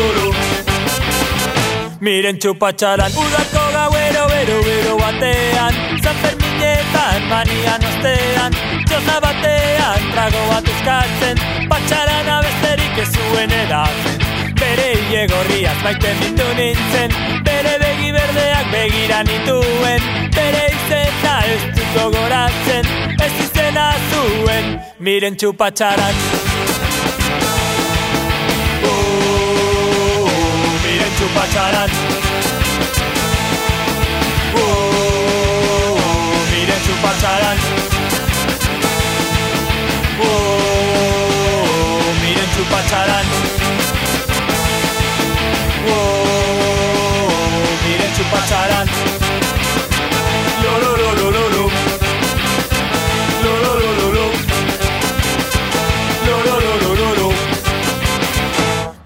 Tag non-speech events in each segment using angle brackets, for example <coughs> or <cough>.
lo, lo. Miren chupacharán. Udako gauero, bero, bero batean. San Ferminetan, manian ostean. Txoza batean, trago bat eskatzen. Patxaran abesterik ez zuen edatzen. Bere hile gorriaz maite mindu nintzen Bere berdeak begira nituen. Bere izena ez dut gogoratzen Ez izena zuen. Miren txupatxaran Oh, miren txupatxaran Oh, miren txupatxaran Oh, txupatxaran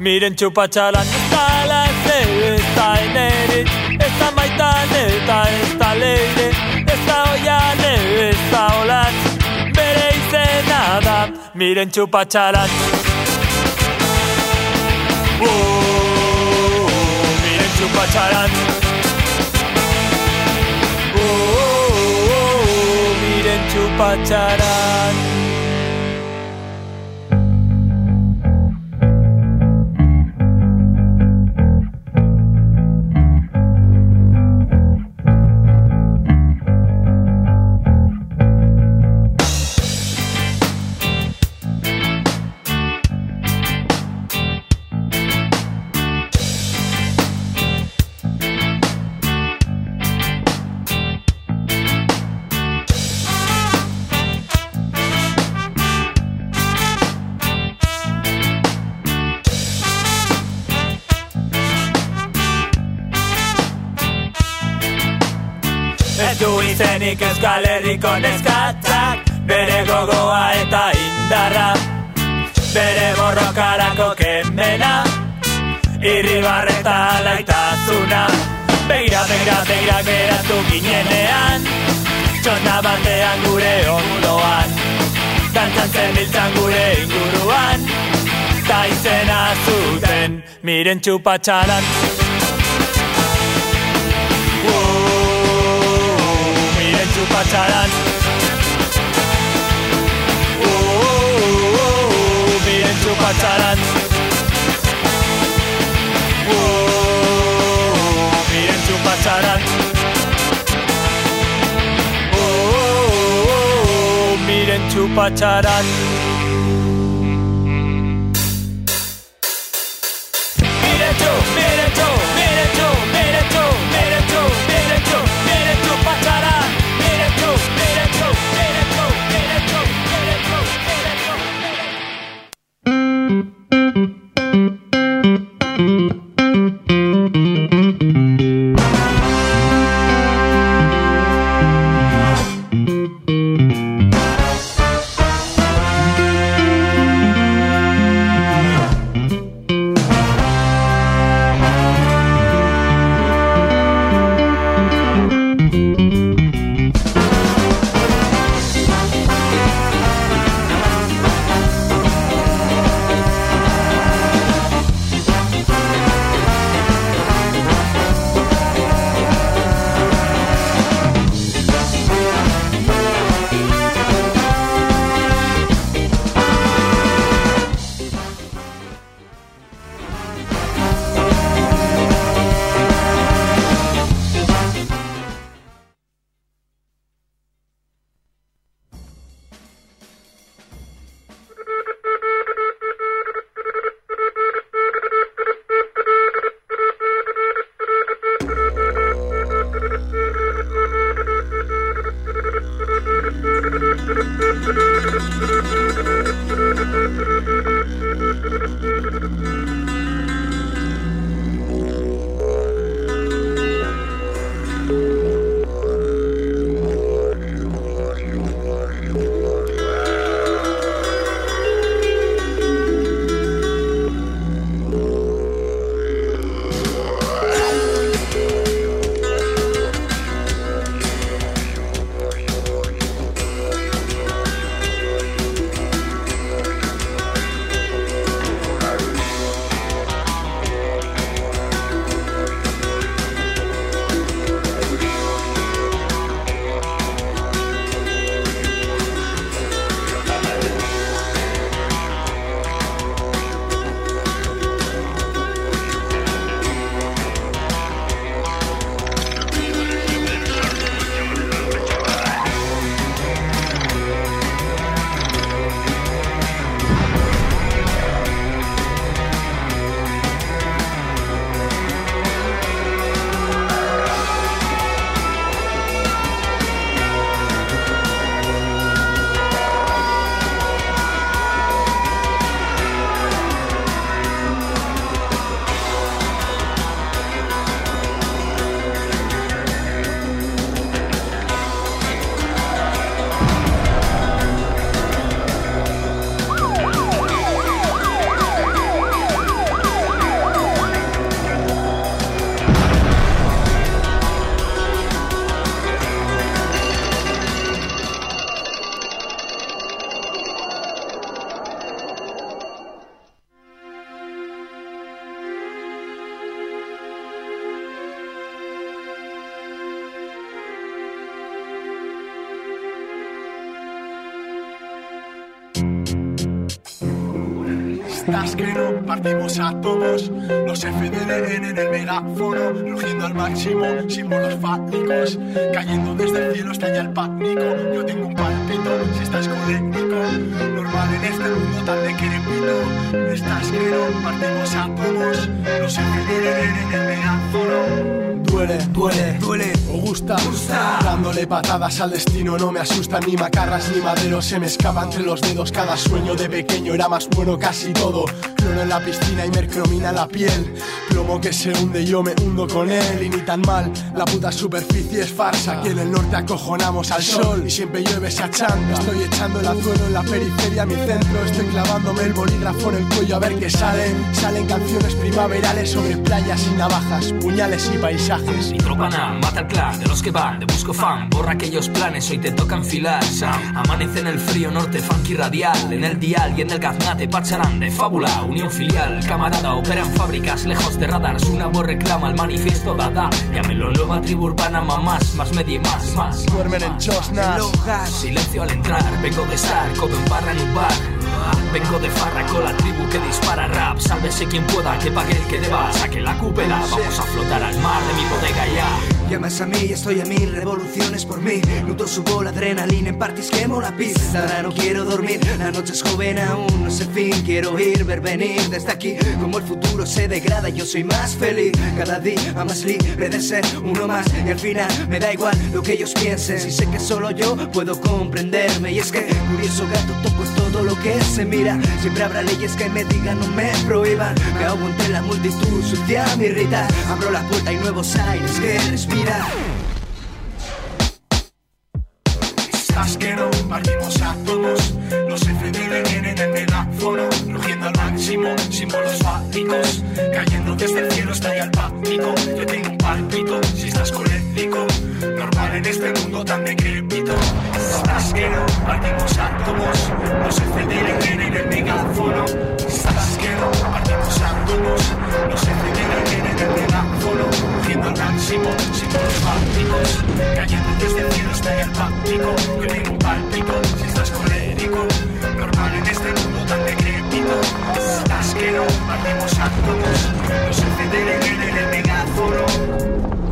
Miren chupacharán. Está la sede, está enere, está maitane, está esta leire, está ollane, está olan. Bere izena da, miren chupacharán. Oh, miren chupacharán. Oh, oh, oh, miren chupacharán. Izenik euskal herriko neskatzak Bere gogoa eta indarra. Bere borrokarako kemena Irribarreta laitasuna. Begira, begira, begira geratu ginenean Txona batean gure ondoan. Dantzan zen gure inguruan Ta izena zuten miren txupatxaran txupatxaran Oh, miren txupatxaran Oh, miren txupatxaran Oh, miren txupatxaran Miren Estás que no partimos a todos. Los FDLN en el megáfono Rugiendo al máximo, símbolos fálicos Cayendo desde el cielo hasta allá el pánico. Yo tengo un palpito, si estás colérico Normal en este mundo tan de querepito. Estás que no partimos a todos. Los FDLN en el megáfono Duele, duele, duele, o gusta, gusta. Dándole patadas al destino no me asustan ni macarras ni maderos. Se me escapa entre los dedos cada sueño de pequeño Era más bueno casi todo Clono en la piscina y mercromina la piel. Plomo que se hunde yo me hundo con él. Y ni tan mal, la puta superficie es farsa. Aquí en el norte acojonamos al sol Y siempre llueve esa chanda Estoy echando el azuelo en la periferia mi centro. Estoy clavándome el bolígrafo en el cuello a ver qué salen Salen canciones primaverales sobre playas y navajas Puñales y paisajes. Mi tropa nada, mata al clan de los que van, de busco fan, borra aquellos planes, hoy te toca enfilar. Sam. Amanece en el frío norte, funky radial, en el dial y en el gaznate, pacharán de fábula, unión filial, camarada, operan fábricas lejos de radars, una voz reclama el manifiesto dada. Llámelo nueva tribu urbana, mamás, más media y más, más. Duermen en chosnas. Silencio al entrar, vengo de estar, codo en barra en un bar. Vengo de farra con la tribu que dispara rap. Sálvese quien pueda, que pague el que deba. Saque la cúpula, vamos a flotar al mar de mi bodega ya. Llamas a mí estoy a mil revoluciones por mí. Luto subo la adrenalina en parties quemo la pista Ahora no quiero dormir, la noche es joven aún no sé fin. Quiero ir, ver venir desde aquí Como el futuro se degrada yo soy más feliz. Cada día más libre de ser uno más Y al final me da igual lo que ellos piensen. Si sé que solo yo puedo comprenderme Y es que curioso gato toco es todo lo que mira. Siempre habrá leyes que me digan no me prohíban. Me ahogo entre la multitud, sucia me irrita. Abro la puerta y nuevos aires que que no partimos átomos Los FDD vienen el megáfono Rugiendo al máximo, símbolos fálicos. Cayendo desde el cielo está ya el pánico Yo tengo un palpito, si estás colérico Normal en este mundo tan decrépito. Estás que no partimos átomos Los FDD vienen el megáfono. Estás que no partimos átomos Los FDD vienen el megáfono Rugiendo al máximo, símbolos fálicos Cayendo desde el cielo ya el pánico Yo tengo un palpito, si estás colérico Normal en este mundo tan decrépito. Estás que no partimos átomos Los FDD vienen el megáfono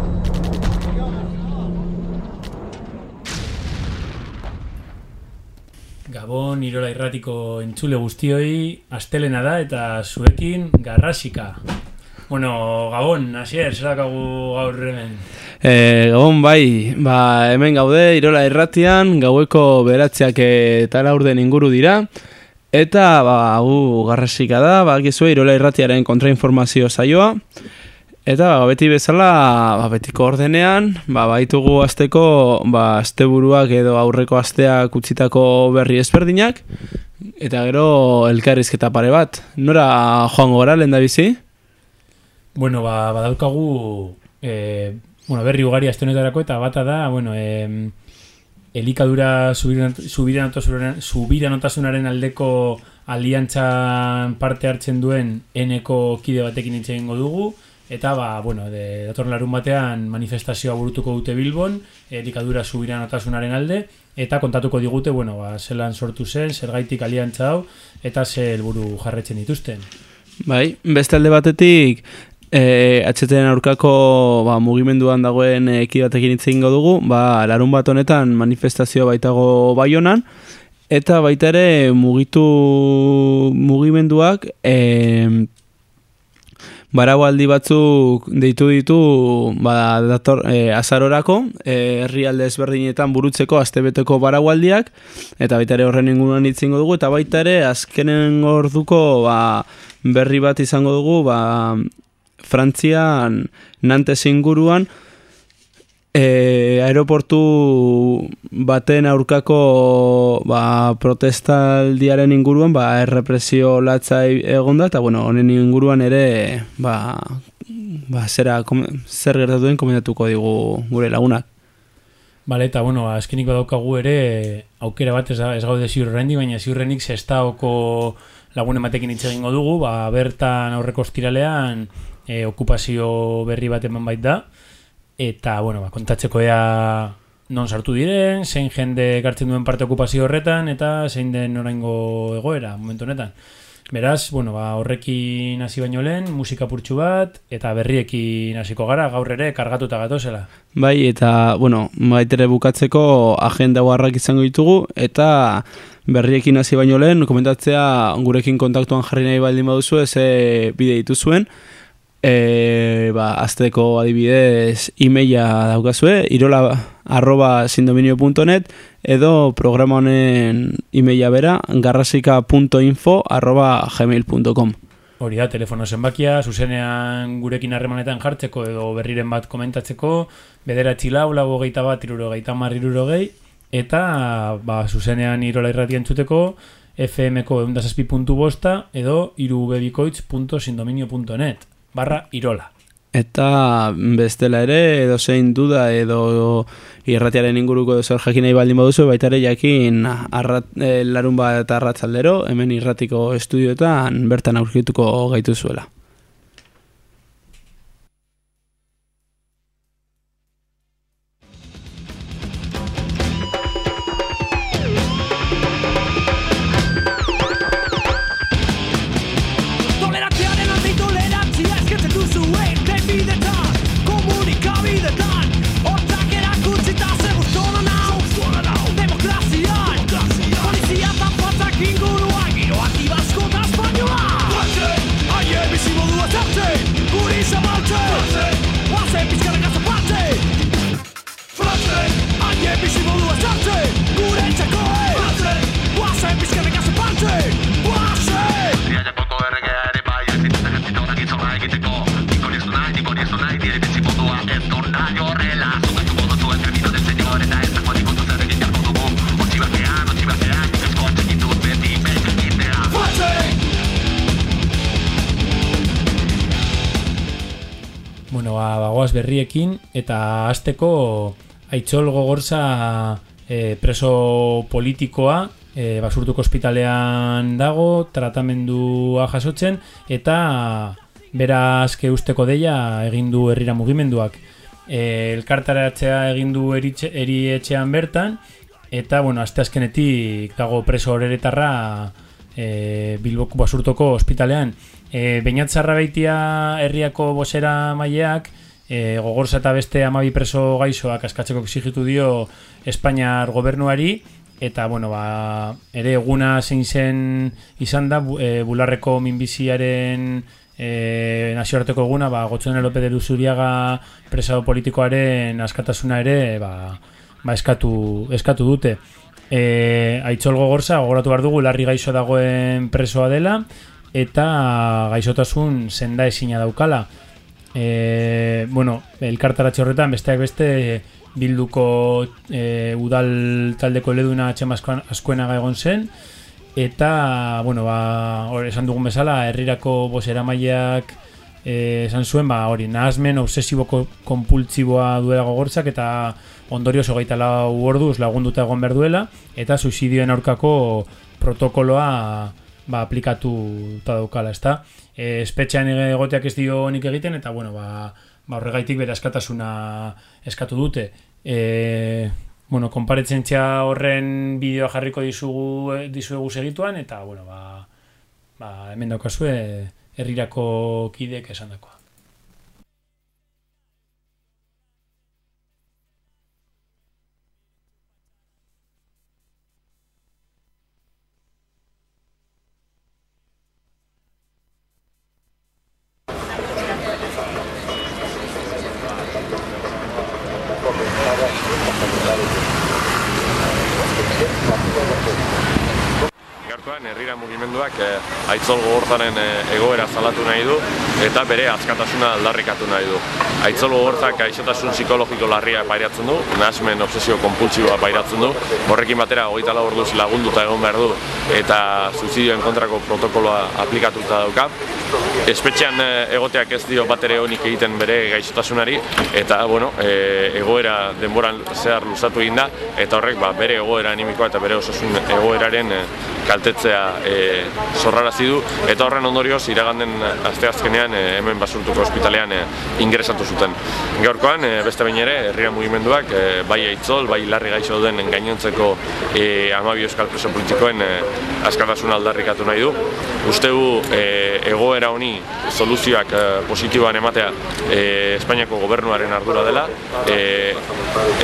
Gabon, Irola Irratiko entzule guztioi, astelena da eta zuekin garrasika. Bueno, Gabon, hasier, zer dakagu gaur hemen? E, gabon bai, ba, hemen gaude Irola Irratian, gaueko beratzeak eta laurden inguru dira, eta ba, gu garrasika da, ba, gizue Irola Irratiaren kontrainformazio saioa, Eta ba, beti bezala, ba, betiko ordenean, ba, baitugu azteko ba, asteburuak edo aurreko asteak utzitako berri ezberdinak, eta gero elkarrizketa pare bat. Nora joango gara, lehen da bizi? Bueno, ba, badaukagu e, bueno, berri ugari astenetarako eta bata da, bueno, e, elikadura subiranotasunaren aldeko aliantzan parte hartzen duen eneko kide batekin hitz egingo dugu, Eta, ba, bueno, de, datorren larun batean manifestazioa burutuko dute Bilbon, elikadura subiran otasunaren alde, eta kontatuko digute, bueno, ba, zelan sortu zen, zergaitik aliantza hau, eta ze helburu jarretzen dituzten. Bai, beste alde batetik, e, atxeten aurkako ba, mugimenduan dagoen ekidatekin hitz egingo dugu, ba, larun bat honetan manifestazioa baitago baionan, eta baita ere mugitu mugimenduak, e, Baraualdi batzuk deitu ditu ba, dator, e, azarorako, e, herrialde ezberdinetan burutzeko astebeteko baraualdiak, eta baita ere horren inguruan itzingo dugu, eta baita ere azkenen orduko ba, berri bat izango dugu, ba, Frantzian nantes inguruan, E, aeroportu baten aurkako ba, protestaldiaren inguruan ba, errepresio latza egon da, eta bueno, honen inguruan ere ba, ba, zera, kom, zer gertatuen komentatuko digu gure lagunak. Bale, eta bueno, azkeniko daukagu ere aukera bat ez, da, ez gaude ziurrendi, baina ziurrenik zestaoko lagun ematekin hitz egingo dugu, ba, bertan aurreko estiralean e, okupazio berri bat eman bait da, eta, bueno, ba, kontatzeko ea non sartu diren, zein jende gartzen duen parte okupazio horretan, eta zein den oraingo egoera, momentu honetan. Beraz, bueno, ba, horrekin hasi baino lehen, musika purtsu bat, eta berriekin hasiko gara, gaur ere, kargatuta gatozela. Bai, eta, bueno, baitere bukatzeko agenda guarrak izango ditugu, eta berriekin hasi baino lehen, komentatzea gurekin kontaktuan jarri nahi baldin baduzu, ez bide dituzuen, e, ba, azteko adibidez e-maila daukazue, irola arroba sindominio.net edo programa honen e-maila bera garrasika.info arroba gmail.com Hori da, telefono zenbakia, zuzenean gurekin harremanetan jartzeko edo berriren bat komentatzeko, bederatzi lau, lau geita bat, iruro geita mar, iruro gehi, eta ba, zuzenean irola irratien txuteko, fmko eundazazpi puntu bosta edo irubebikoitz.sindominio.net barra irola. Eta bestela ere, edo zein duda, edo irratiaren inguruko edo zer jakin nahi baldin baduzu, baita ere jakin arrat, e, larun bat arratzaldero, hemen irratiko estudioetan bertan aurkituko gaitu bagoaz berriekin, eta azteko aitzol gogorza e, preso politikoa, e, basurtuko ospitalean dago, tratamendua jasotzen, eta bera azke usteko deia egin du herrira mugimenduak. E, elkartaratzea egin du eritxe, erietxean bertan, eta, bueno, azte azkenetik dago preso horeretarra e, Bilboko basurtoko ospitalean. E, Beinatzarra baitia herriako bosera maileak, e, gogorza eta beste amabi preso gaixoak askatzeko exigitu dio Espainiar gobernuari, eta bueno, ba, ere eguna zein zen izan da, bu- e, bularreko minbiziaren e, nazioarteko eguna, ba, Gotzone Lope de Luzuriaga presado politikoaren askatasuna ere, ba, ba eskatu, eskatu dute. E, aitzol gogorza, gogoratu behar dugu, larri gaixo dagoen presoa dela, eta gaixotasun senda ezina daukala. E, bueno, elkartaratxe horretan, besteak beste, bilduko e, udal taldeko eleduna atxema askoenaga egon zen, eta, bueno, ba, hor, esan dugun bezala, herrirako bosera maileak e, esan zuen, ba, hori, nahazmen obsesiboko kompultsiboa duela gogortzak, eta ondorioz hogeita lau orduz lagunduta egon behar duela, eta suizidioen aurkako protokoloa ba, aplikatu eta daukala, ezta? E, espetxean egoteak ez dio nik egiten, eta, bueno, ba, ba horregaitik bere askatasuna eskatu dute. E, bueno, konparetzentsia horren bideoa jarriko dizugu, dizuegu segituan, eta, bueno, ba, ba hemen daukazue herrirako kideek esan dakoa. Herrira mugimenduak eh, aitzol gogorzaren eh, egoera salatu nahi du eta bere azkatasuna aldarrikatu nahi du. Aitzol gogorzak gaixotasun psikologiko larria pairatzen du, nahasmen obsesio kompultsiboa pairatzen du, horrekin batera hogeita lau orduz lagunduta egon behar du eta suizidioen kontrako protokoloa aplikatuta dauka. Espetxean eh, egoteak ez dio bat ere honik egiten bere gaixotasunari eta bueno, eh, egoera denboran zehar luzatu egin da eta horrek ba, bere egoera animikoa eta bere osasun egoeraren eh, kaltetzea e, zorrarazi du eta horren ondorioz iraganden asteazkenean e, hemen basurtuko ospitalean e, ingresatu zuten. Gaurkoan e, beste behin ere herria mugimenduak e, bai aitzol, bai larri gaixo duen gainontzeko e, amabi euskal preso politikoen e, askatasuna aldarrikatu nahi du. Uste du e, egoera honi soluzioak e, positiboan ematea e, Espainiako gobernuaren ardura dela, e,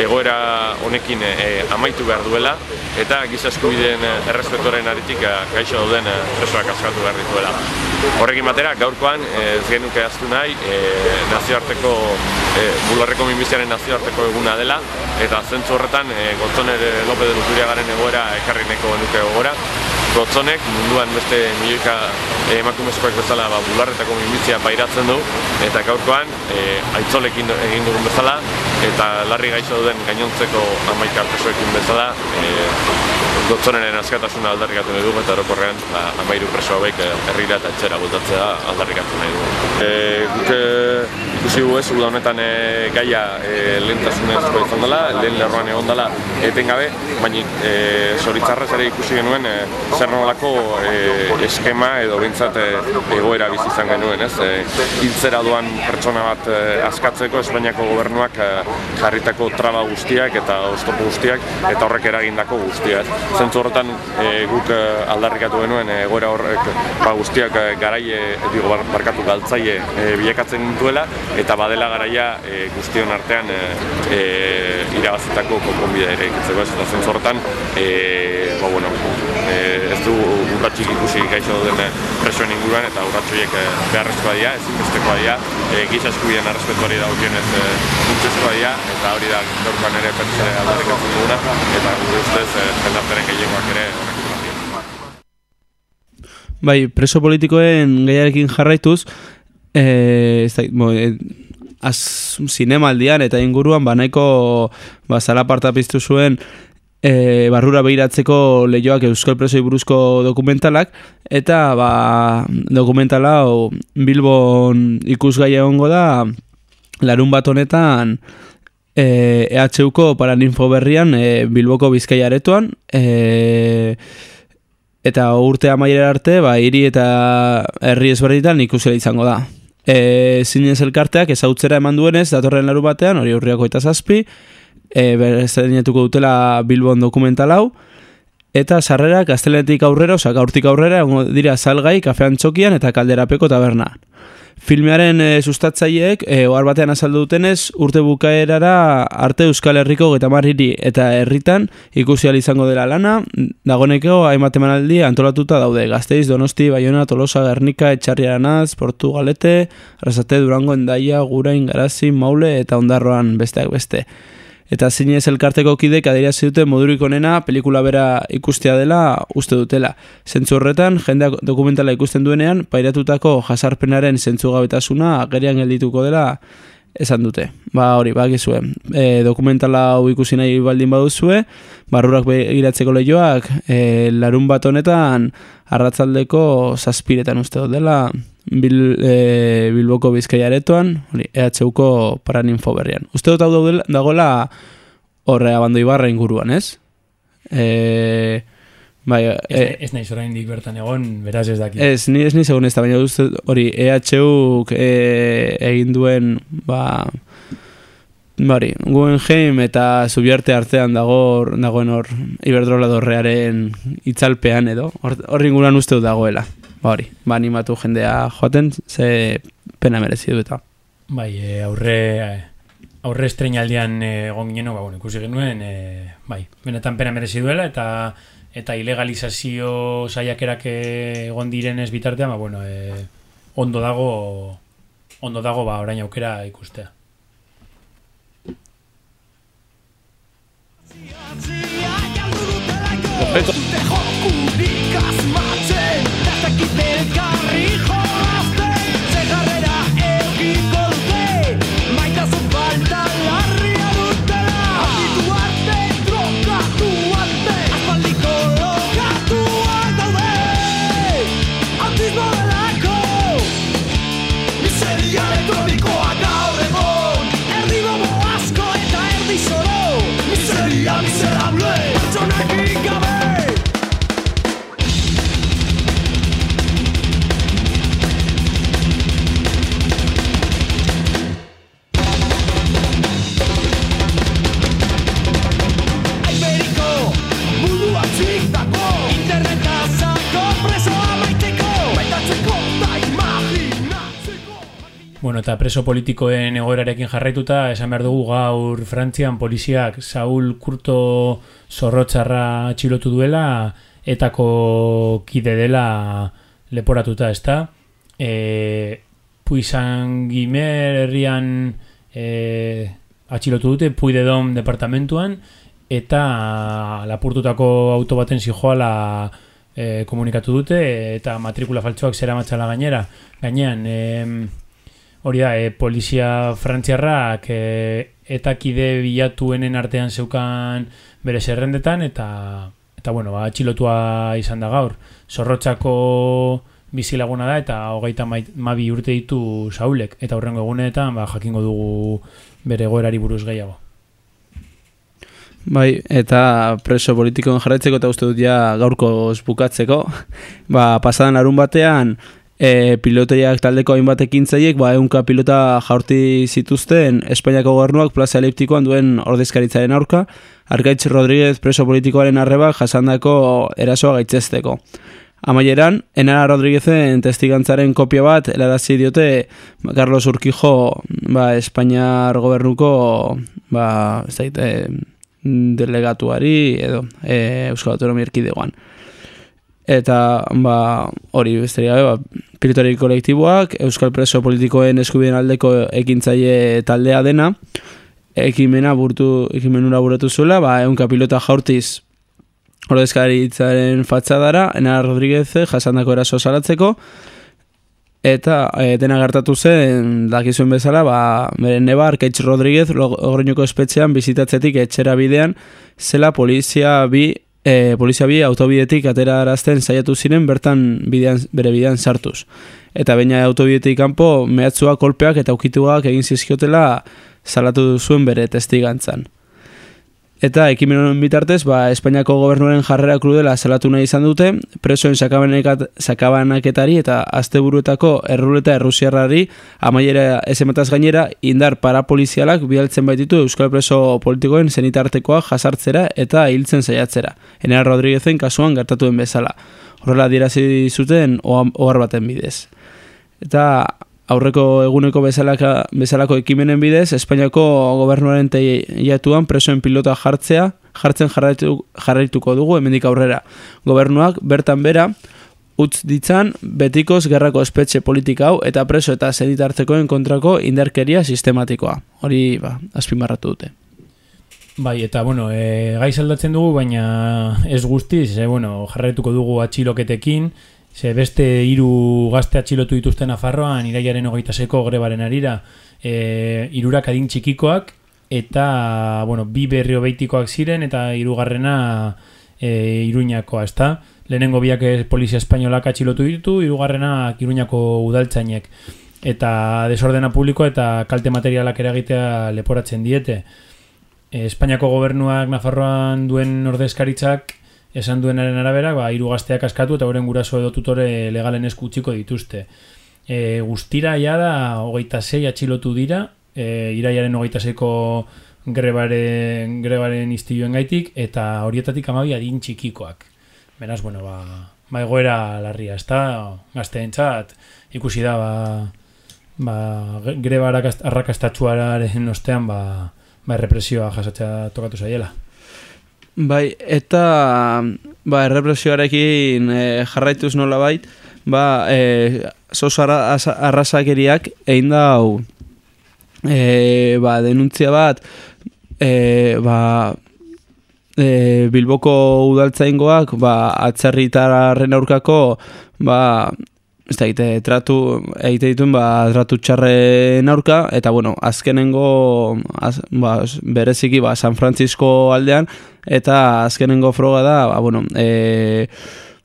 egoera honekin e, amaitu behar duela eta giza eskubideen e, errespetoren aritik gaixo dauden e, presoak askatu behar dituela. Horrekin batera, gaurkoan e, ez genuke aztu nahi e, nazioarteko e, bularreko minbiziaren nazioarteko eguna dela eta zentzu horretan e, Gotzoner Lope de Luzuriagaren egoera ekarri nahiko genuke gogora. Gotzonek munduan beste milioika emakumezkoak bezala ba, bularretako minbizia pairatzen du eta gaurkoan e, aitzolekin egin dugun bezala eta larri gaixo duten gainontzeko hamaika presoekin bezala e, Gotzoneren askatasuna aldarrikatu nahi dugu eta orokorrean ba, amairu preso hauek eh, herrira eta etxera botatzea aldarrikatu nahi dugu. E, guk e, ikusi ziu ez, uda honetan e, gaia e, lehentasunezko izan dela, lehen lerroan egon dela etengabe, baina e, zoritzarrez ere ikusi genuen e, zer nolako e, eskema edo bintzat e, egoera bizi izan genuen, ez? E, hiltzera doan pertsona bat e, askatzeko Espainiako gobernuak e, jarritako traba guztiak eta oztopo guztiak eta horrek eragindako guztiak. Zentzu horretan e, guk e, aldarrikatu genuen e, egoera horrek ba, guztiak garaie, digo, bar- barkatu galtzaile e, bilakatzen duela eta badela garaia e, guztion artean e, e, irabazitako konponbidea ere ikitzeko. Ez, eta zentzu horretan e, ba, bueno, e, ez du urratxik ikusi gaixo dauden presoen inguruan eta urratxoiek beharrezkoa dira, ezinbestekoa dira, e, giza eskubideen arrespetuari dagokionez e, funtsezkoa dira eta hori da gaurkoan ere pertsa aldarrikatzen duguna eta gure ustez e, jendarteren gehiengoak ere. Bai, preso politikoen gaiarekin jarraituz, eh, ez da, bo, eh, az, zinemaldian eta inguruan banaiko ba, zalaparta piztu zuen e, barrura behiratzeko lehioak Euskal Presoi buruzko dokumentalak, eta ba, dokumentala hau Bilbon ikusgai egongo da larun bat honetan e, EHUko paraninfo berrian e, Bilboko Bizkaia aretoan, e, eta urte amaiera arte, ba, hiri eta herri ezberditan ikusela izango da. E, zinez elkarteak ezautzera eman duenez, datorren laru batean, hori urriako eta zazpi, e, berezainetuko dutela Bilbon dokumental hau, eta sarrera gaztelenetik aurrera, osak gaurtik aurrera, dira salgai, kafean txokian eta kalderapeko taberna. Filmearen e, sustatzaileek, e, ohar batean azaldu dutenez, urte bukaerara arte Euskal Herriko geta hiri eta herritan ikusi ahal izango dela lana, dagoneko hainbat emanaldi antolatuta daude, Gasteiz, Donosti, Bayona, Tolosa, Gernika, Etxarriaranaz, Portugalete, Arrasate, Durango, Endaia, Gurain, Garazi, Maule eta Ondarroan besteak beste. Eta zinez elkarteko kidek adirazi dute modurik onena pelikula bera ikustea dela uste dutela. Zentzu horretan, jendeak dokumentala ikusten duenean, pairatutako jasarpenaren zentzugabetasuna agerian geldituko dela esan dute. Ba hori, ba gizue. E, dokumentala hau ikusi nahi baldin baduzue, barrurak begiratzeko lehioak, e, larun bat honetan arratzaldeko zazpiretan uste dut dela Bil, e, Bilboko Bizkaia aretoan, hori, EHUko paraninfo berrian. Uste dut hau dagoela horre abando ibarra inguruan, ez? E, bai, Ez, e, ez naiz oraindik bertan egon, beraz ez dakit. Ez, ni ez ni segun ez da, baina uste hori EHUk e, egin duen, ba, bari, Guggenheim eta Zubiarte artean dago, dagoen hor, Iberdrola dorrearen itzalpean edo, hor, inguruan uste dut dagoela. Ba hori, ba animatu jendea joaten, ze pena merezi du eta. Bai, e, aurre aurre estreinaldian e, egon ginen, ba, bueno, ikusi genuen, e, bai, benetan pena merezi duela, eta eta ilegalizazio saiakerak egon direnez bitartean, ba, bueno, e, ondo dago ondo dago ba orain aukera ikustea. Perfecto. Bueno, eta preso politikoen egoerarekin jarraituta, esan behar dugu gaur Frantzian poliziak Saul Kurto zorrotxarra atxilotu duela, etako kide dela leporatuta, ezta? E, Puizan Gimer herrian e, atxilotu dute, Puidedom departamentuan, eta lapurtutako auto baten zijoala e, komunikatu dute, eta matrikula faltsuak zera matxala gainera. Gainean, em, hori da, e, polizia frantziarrak e, eta kide bilatuenen artean zeukan bere zerrendetan, eta, eta bueno, ba, atxilotua izan da gaur. Zorrotzako bizilaguna da eta hogeita mabi urte ditu Saulek eta hurrengo egunetan ba, jakingo dugu bere goerari buruz gehiago. Bai, eta preso politikoen jarraitzeko eta uste dut ja gaurko bukatzeko. Ba, pasadan larun batean, e, piloteriak taldeko hainbat ekintzaiek, ba, eunka pilota jaurti zituzten Espainiako gobernuak plaza eliptikoan duen ordezkaritzaren aurka, Arkaitz Rodríguez preso politikoaren arrebak jasandako erasoa gaitzesteko. Amaieran, Enara Rodríguezen testigantzaren kopia bat helarazi diote Carlos Urquijo ba, Espainiar gobernuko ba, ez dakit, eh, delegatuari edo e, Euskal Autonomia Erkidegoan. Eta ba, hori besterik gabe, ba, pilotari kolektiboak, Euskal Preso politikoen eskubideen aldeko ekintzaile taldea dena, ekimena burtu, ekimenura buratu zuela, ba, eunka pilota jaurtiz ordezkaritzaren fatxadara, Ena Rodríguez jasandako eraso salatzeko, eta e, dena gertatu zen, dakizuen bezala, ba, bere neba, Arkaitz Rodríguez, Logroñoko espetxean bizitatzetik etxera bidean, zela polizia bi, e, polizia bi autobidetik atera arazten saiatu ziren bertan bidean, bere bidean sartuz. Eta baina autobidetik kanpo mehatzuak, kolpeak eta ukituak egin zizkiotela salatu zuen bere testigantzan. Eta ekimen honen bitartez, ba, Espainiako gobernuaren jarrera krudela salatu nahi izan dute, presoen sakabanekat- sakabanaketari eta asteburuetako erruleta errusiarrari amaiera esemataz gainera indar parapolizialak bidaltzen baititu Euskal Preso politikoen zenitartekoa jasartzera eta hiltzen saiatzera. Enea Rodríguezen kasuan gertatu den bezala. Horrela dirazi zuten oha- ohar baten bidez. Eta aurreko eguneko bezalaka, bezalako ekimenen bidez, Espainiako gobernuaren teiatuan presoen pilota jartzea, jartzen jarraitu, jarraituko dugu hemendik aurrera. Gobernuak bertan bera, utz ditzan betikoz gerrako espetxe politika hau eta preso eta senitartekoen kontrako indarkeria sistematikoa. Hori, ba, azpimarratu dute. Bai, eta bueno, e, gaiz aldatzen dugu, baina ez guztiz, e, bueno, jarraituko dugu atxiloketekin, ze beste hiru gazte atxilotu dituzten Nafarroan iraiaren hogeita seko grebaren arira, e, irurak adin txikikoak, eta, bueno, bi berrio beitikoak ziren, eta hirugarrena e, iruñakoa, ezta? Lehenengo biak ez polizia espainolak atxilotu ditu, hirugarrenak iruñako udaltzainek. Eta desordena publiko eta kalte materialak eragitea leporatzen diete. E, Espainiako gobernuak Nafarroan duen ordezkaritzak esan duenaren arabera, ba, hiru gazteak askatu eta horren guraso edo tutore legalen esku utziko dituzte. E, guztira ja da, hogeita sei atxilotu dira, e, iraiaren hogeita seiko grebaren, grebaren iztiluen gaitik, eta horietatik amabi adin txikikoak. Beraz, bueno, ba, ba egoera larria, ez da, gazteentzat, ikusi da, ba, ba, greba arrakast- arrakastatsuaren ostean, ba, ba, errepresioa jasatzea tokatu zaiela. Bai, eta ba, errepresioarekin e, jarraituz nola bait, ba, e, zozo arra, asa- arrazakeriak egin dau e, ba, denuntzia bat e, ba, e, Bilboko udaltzaingoak ba, atzerritarren aurkako ba, ez da egite, tratu, egite dituen, ba, tratu txarren aurka, eta, bueno, azkenengo, az, ba, bereziki, ba, San Francisco aldean, eta azkenengo froga da, ba, bueno, e,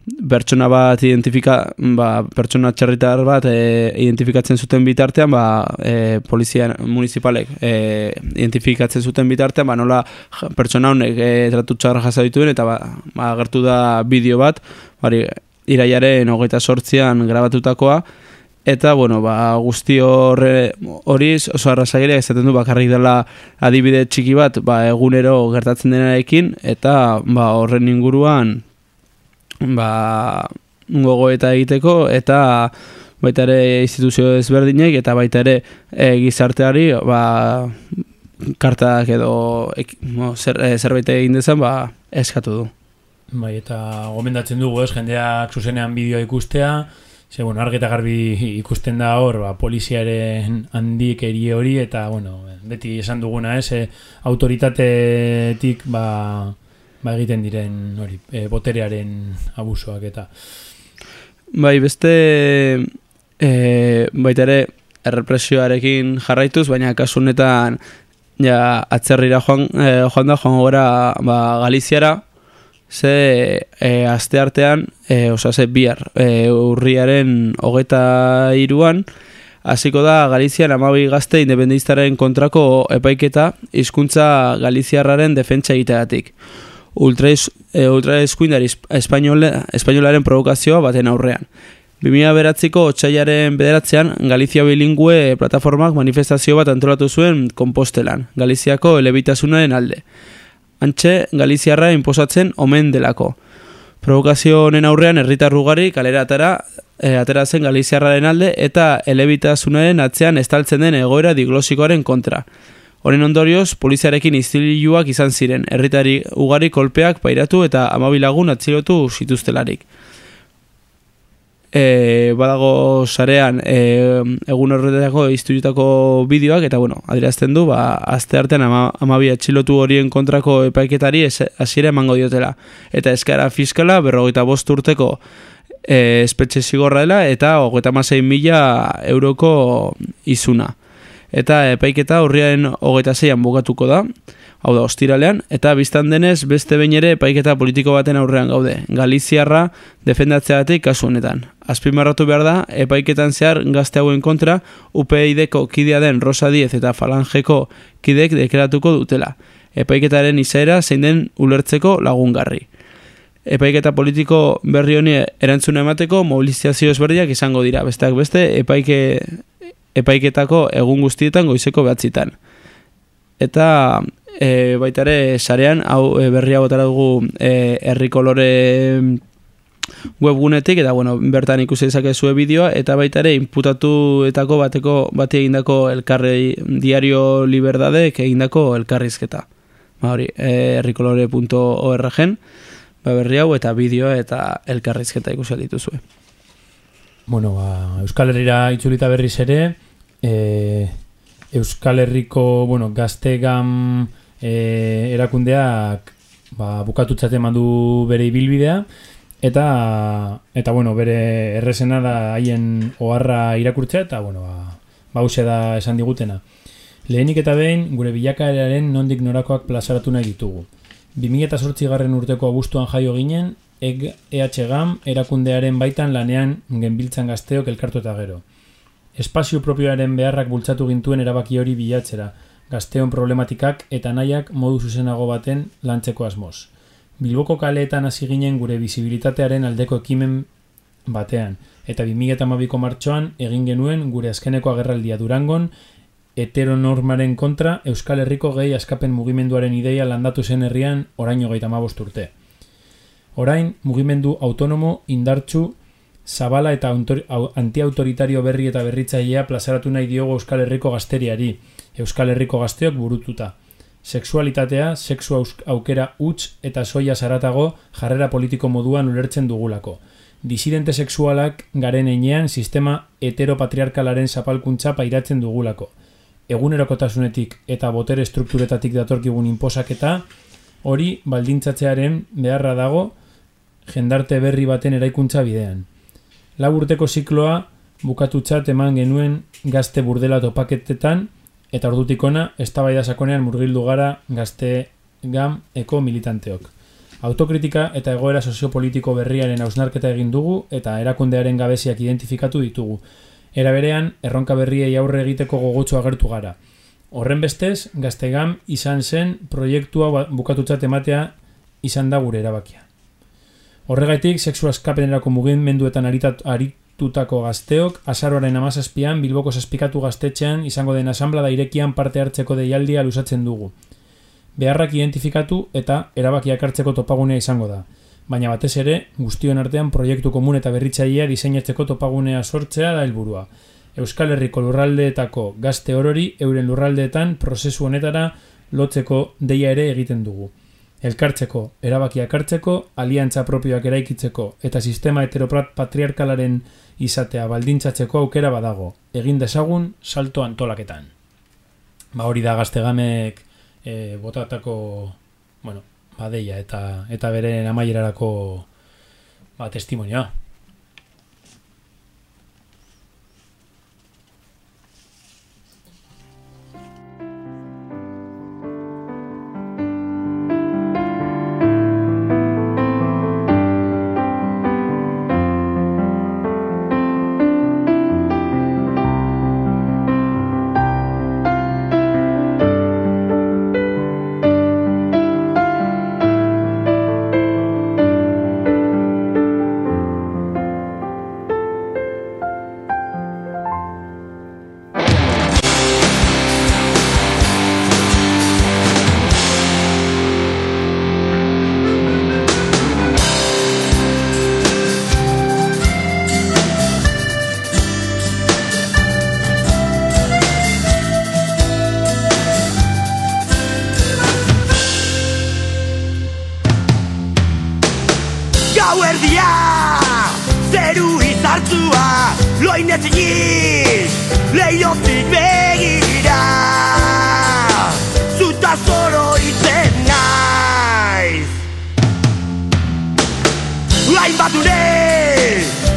pertsona bat identifika, ba, pertsona txarritar bat e, identifikatzen zuten bitartean, ba, e, polizia municipalek e, identifikatzen zuten bitartean, ba, nola pertsona honek e, tratu txarra jasa dituen, eta ba, ba, agertu da bideo bat, bari, iraiaren hogeita sortzian grabatutakoa, eta, bueno, ba, guzti horre, hori oso arrazageria izaten du bakarrik dela adibide txiki bat, ba, egunero gertatzen denarekin, eta ba, horren inguruan ba, gogoeta egiteko, eta baita ere instituzio ezberdinek, eta baita ere e, gizarteari, ba, kartak edo ek, mo, zer, e, zerbait egin dezan, ba, eskatu du. Bai, eta gomendatzen dugu, ez, jendeak zuzenean bideoa ikustea, ze, bueno, argi eta garbi ikusten da hor, ba, poliziaren handik erie hori, eta, bueno, beti esan duguna, ez, e, autoritatetik, ba, ba egiten diren, hori, e, boterearen abusoak, eta, Bai, beste e, baita ere errepresioarekin jarraituz, baina kasu honetan ja, atzerrira joan, e, joan da, joan gora ba, Galiziara, ze e, aste artean, e, oza, ze bihar, e, urriaren hogeta iruan, hasiko da Galizian amabi gazte independistaren kontrako epaiketa hizkuntza Galiziarraren defentsa egiteagatik. Ultra, e, ultra eskuindari espainola, espainolaren provokazioa baten aurrean. 2000 beratziko otxailaren bederatzean, Galizia bilingüe plataformak manifestazio bat antolatu zuen kompostelan, Galiziako elebitasunaren alde. Antxe, Galiziarra inposatzen omen delako. Provokazio honen aurrean herritar ugari kalera atera, e, atera zen Galiziarraren alde eta elebitasunaren atzean estaltzen den egoera diglosikoaren kontra. Honen ondorioz, poliziarekin iztililuak izan ziren, herritari ugari kolpeak pairatu eta amabilagun atzilotu zituztelarik e, badago sarean e, egun horretako izturiutako bideoak eta bueno, adierazten du ba, azte artean ama, amabi atxilotu horien kontrako epaiketari hasiera emango diotela. Eta eskara fiskala berrogeita bost urteko e, espetxe zigorra dela eta hogeita masei mila euroko izuna. Eta epaiketa horriaren hogeita zeian bukatuko da hau da, ostiralean, eta biztan denez beste behin ere epaiketa politiko baten aurrean gaude, Galiziarra defendatzeatik kasu honetan. Azpimarratu behar da, epaiketan zehar gazte hauen kontra, UPID-ko kidea den Rosa Diez eta Falangeko kidek dekeratuko dutela. Epaiketaren izaera zein den ulertzeko lagungarri. Epaiketa politiko berri honi erantzuna emateko mobilizazio ezberdiak izango dira. Besteak beste, epaike, epaiketako egun guztietan goizeko behatzitan. Eta e, baita ere sarean hau e, berria botara dugu e, herri kolore webgunetik eta bueno, bertan ikusi dezakezue bideoa eta baita ere inputatuetako bateko bati egindako elkarri diario liberdadek egindako elkarrizketa. Ba hori, e, herrikolore.org ba berri hau eta bideoa eta elkarrizketa ikusi dituzue. Bueno, ba, Euskal Herrira itzulita berriz ere, e, Euskal Herriko, bueno, gaztegam e, erakundeak ba, bukatutzat eman du bere ibilbidea eta eta bueno, bere errezena da haien oharra irakurtzea eta bueno, ba, bause da esan digutena. Lehenik eta behin, gure bilakaeraren nondik norakoak plazaratu nahi ditugu. 2008 garren urteko agustuan jaio ginen, EH GAM erakundearen baitan lanean genbiltzan gazteok elkartu eta gero. Espazio propioaren beharrak bultzatu gintuen erabaki hori bilatzera, gazteon problematikak eta nahiak modu zuzenago baten lantzeko asmoz. Bilboko kaleetan hasi ginen gure bizibilitatearen aldeko ekimen batean, eta 2008ko martxoan egin genuen gure azkeneko agerraldia durangon, heteronormaren kontra Euskal Herriko gehi askapen mugimenduaren ideia landatu zen herrian oraino gehi urte. Orain, mugimendu autonomo, indartsu, zabala eta antiautoritario berri eta berritzailea plazaratu nahi diogo Euskal Herriko gazteriari, Euskal Herriko gazteok burututa. Sexualitatea, sexu aukera huts eta soia zaratago jarrera politiko moduan ulertzen dugulako. Disidente sexualak garen einean sistema heteropatriarkalaren zapalkuntza pairatzen dugulako. Egunerokotasunetik eta botere strukturetatik datorkigun inposaketa, hori baldintzatzearen beharra dago jendarte berri baten eraikuntza bidean. Laburteko zikloa bukatutzat eman genuen gazte burdela topaketetan, eta ordutik ona eztabaida sakonean murgildu gara gazte gam eko militanteok. Autokritika eta egoera soziopolitiko berriaren hausnarketa egin dugu eta erakundearen gabeziak identifikatu ditugu. Era berean, erronka berriei aurre egiteko gogotsu agertu gara. Horren bestez, gaztegam izan zen proiektua bukatutzat ematea izan da gure erabakia. Horregatik, seksu askapenerako mugimenduetan aritat, arit, tutako gazteok, azaroaren amazazpian, Bilboko zazpikatu gaztetxean, izango den asamblada irekian parte hartzeko deialdia lusatzen dugu. Beharrak identifikatu eta erabakiak hartzeko topagunea izango da. Baina batez ere, guztion artean proiektu komun eta berritzailea diseinatzeko topagunea sortzea da helburua. Euskal Herriko lurraldeetako gazte orori euren lurraldeetan prozesu honetara lotzeko deia ere egiten dugu elkartzeko, erabakiak hartzeko, aliantza propioak eraikitzeko eta sistema heteroprat patriarkalaren izatea baldintzatzeko aukera badago. Egin dezagun salto antolaketan. Ba hori da gaztegamek e, botatako bueno, badeia eta eta bere amaierarako ba, testimonioa.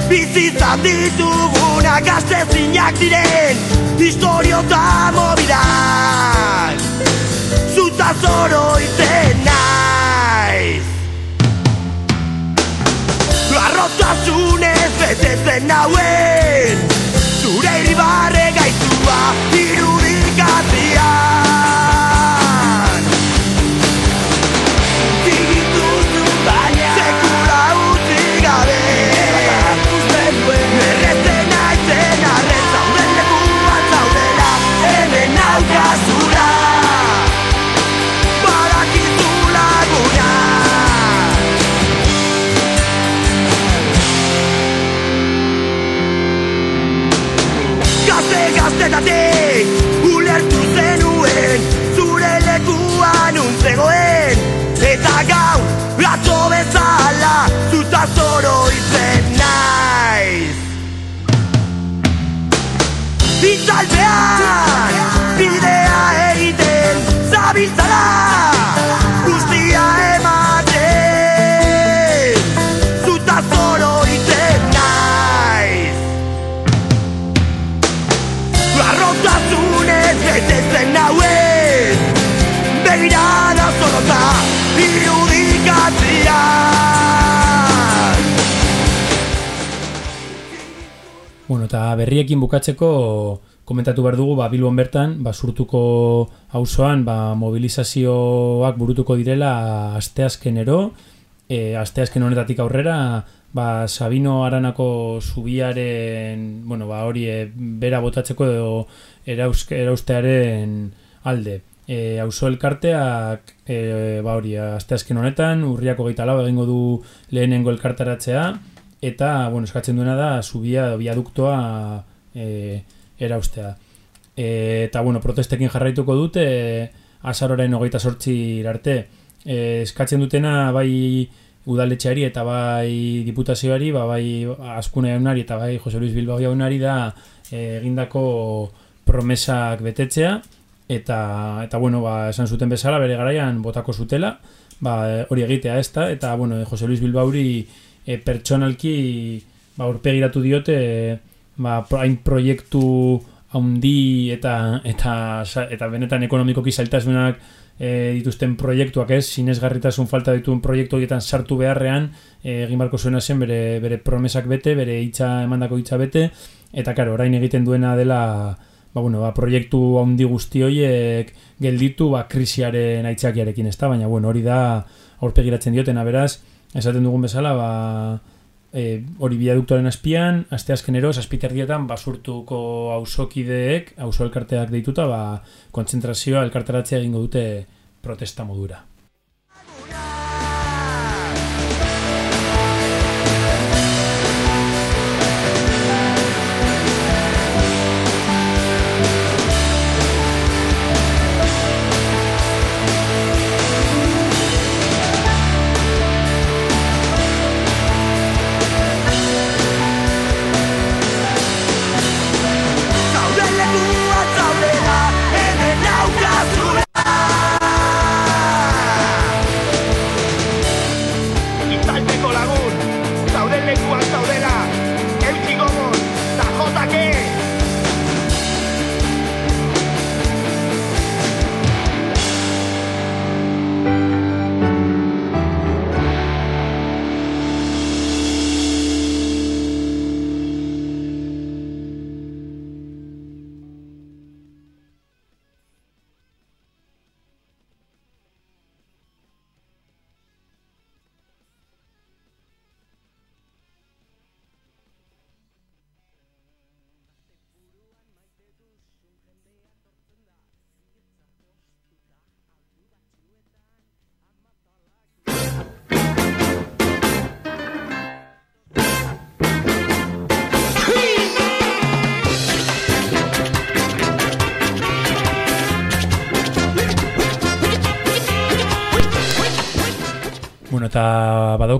Bizitzan ditugunak gaztezinak diren Historio eta mobidak Zuta zoro itzen naiz. Arrotasunez betetzen nauen Zure irribarre Itzalpean bidea egiten zabiltzala Guztia ematen Zuta zoro izen naiz. Arrotasunez betetzen nauen Begirada zorota irudikatzean Bueno, eta berriekin bukatzeko komentatu behar dugu, ba, Bilbon bertan, ba, surtuko auzoan ba, mobilizazioak burutuko direla asteazkenero, e, asteazken honetatik aurrera, ba, Sabino Aranako zubiaren, bueno, ba, hori e, bera botatzeko edo erauz, eraustearen alde. E, auzo elkarteak, e, ba, hori, asteazken honetan, urriako geita lau egingo du lehenengo elkartaratzea, eta, bueno, eskatzen duena da, zubia, edo viaduktoa e, eraustea. E, eta, bueno, protestekin jarraituko dute, e, azaroren hogeita sortzi arte. E, eskatzen dutena, bai udaletxeari eta bai diputazioari, ba, bai askune jaunari eta bai Jose Luis Bilbao jaunari da e, egindako promesak betetzea, eta, eta bueno, ba, esan zuten bezala, bere garaian botako zutela, ba, hori egitea ez da, eta bueno, Jose Luis Bilbauri e, pertsonalki ba, urpegiratu diote e, ba, hain proiektu haundi eta, eta, eta benetan ekonomikoki zailtasunak e, dituzten proiektuak ez, sinesgarritasun falta dituen proiektu horietan sartu beharrean e, egin barko zuena zen bere, bere promesak bete, bere hitza emandako hitza bete, eta karo, orain egiten duena dela ba, bueno, ba, proiektu handi guzti horiek gelditu ba, krisiaren aitzakiarekin ez da, baina bueno, hori da aurpegiratzen diotena beraz, esaten dugun bezala, ba, e, hori biaduktoren azpian, asteazkenero, zazpiterdietan, basurtuko auzokideek, auzo elkarteak deituta, ba, kontzentrazioa elkartaratzea egingo dute protesta modura.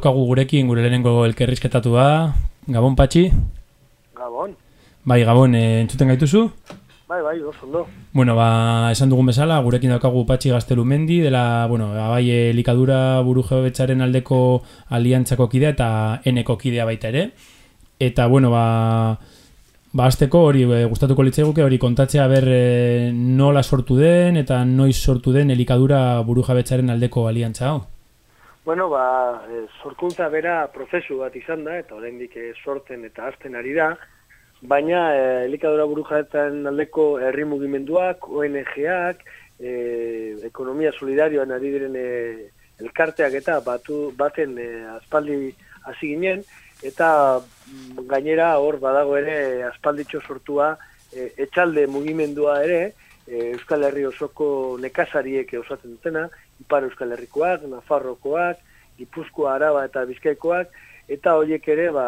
Eta badaukagu gurekin gure lehenengo elkerrizketatua, Gabon Patxi, Gabon. Bai, Gabon, e, entzuten gaituzu? Bai, bai, oso ondo. Bueno, ba, esan dugun bezala, gurekin daukagu Patxi Gaztelumendi, dela, bueno, bai, elikadura buru geobetzaren aldeko aliantzako kidea eta eneko kidea baita ere. Eta, bueno, ba, ba azteko hori e, gustatuko litzaiguke hori kontatzea ber e, nola sortu den eta noiz sortu den elikadura buru aldeko aliantza hau. Bueno, ba, e, sorkuntza bera prozesu bat izan da, eta oraindik e, sorten eta azten ari da, baina e, elikadura buru aldeko herri mugimenduak, ONG-ak, e, ekonomia solidarioan ari diren e, elkarteak eta batu, baten e, aspaldi hasi ginen, eta mm, gainera hor badago ere aspalditxo sortua e, etxalde mugimendua ere, e, Euskal Herri osoko nekazariek osatzen dutena, Ipar Euskal Herrikoak, Nafarrokoak, Gipuzkoa, Araba eta Bizkaikoak, eta horiek ere ba,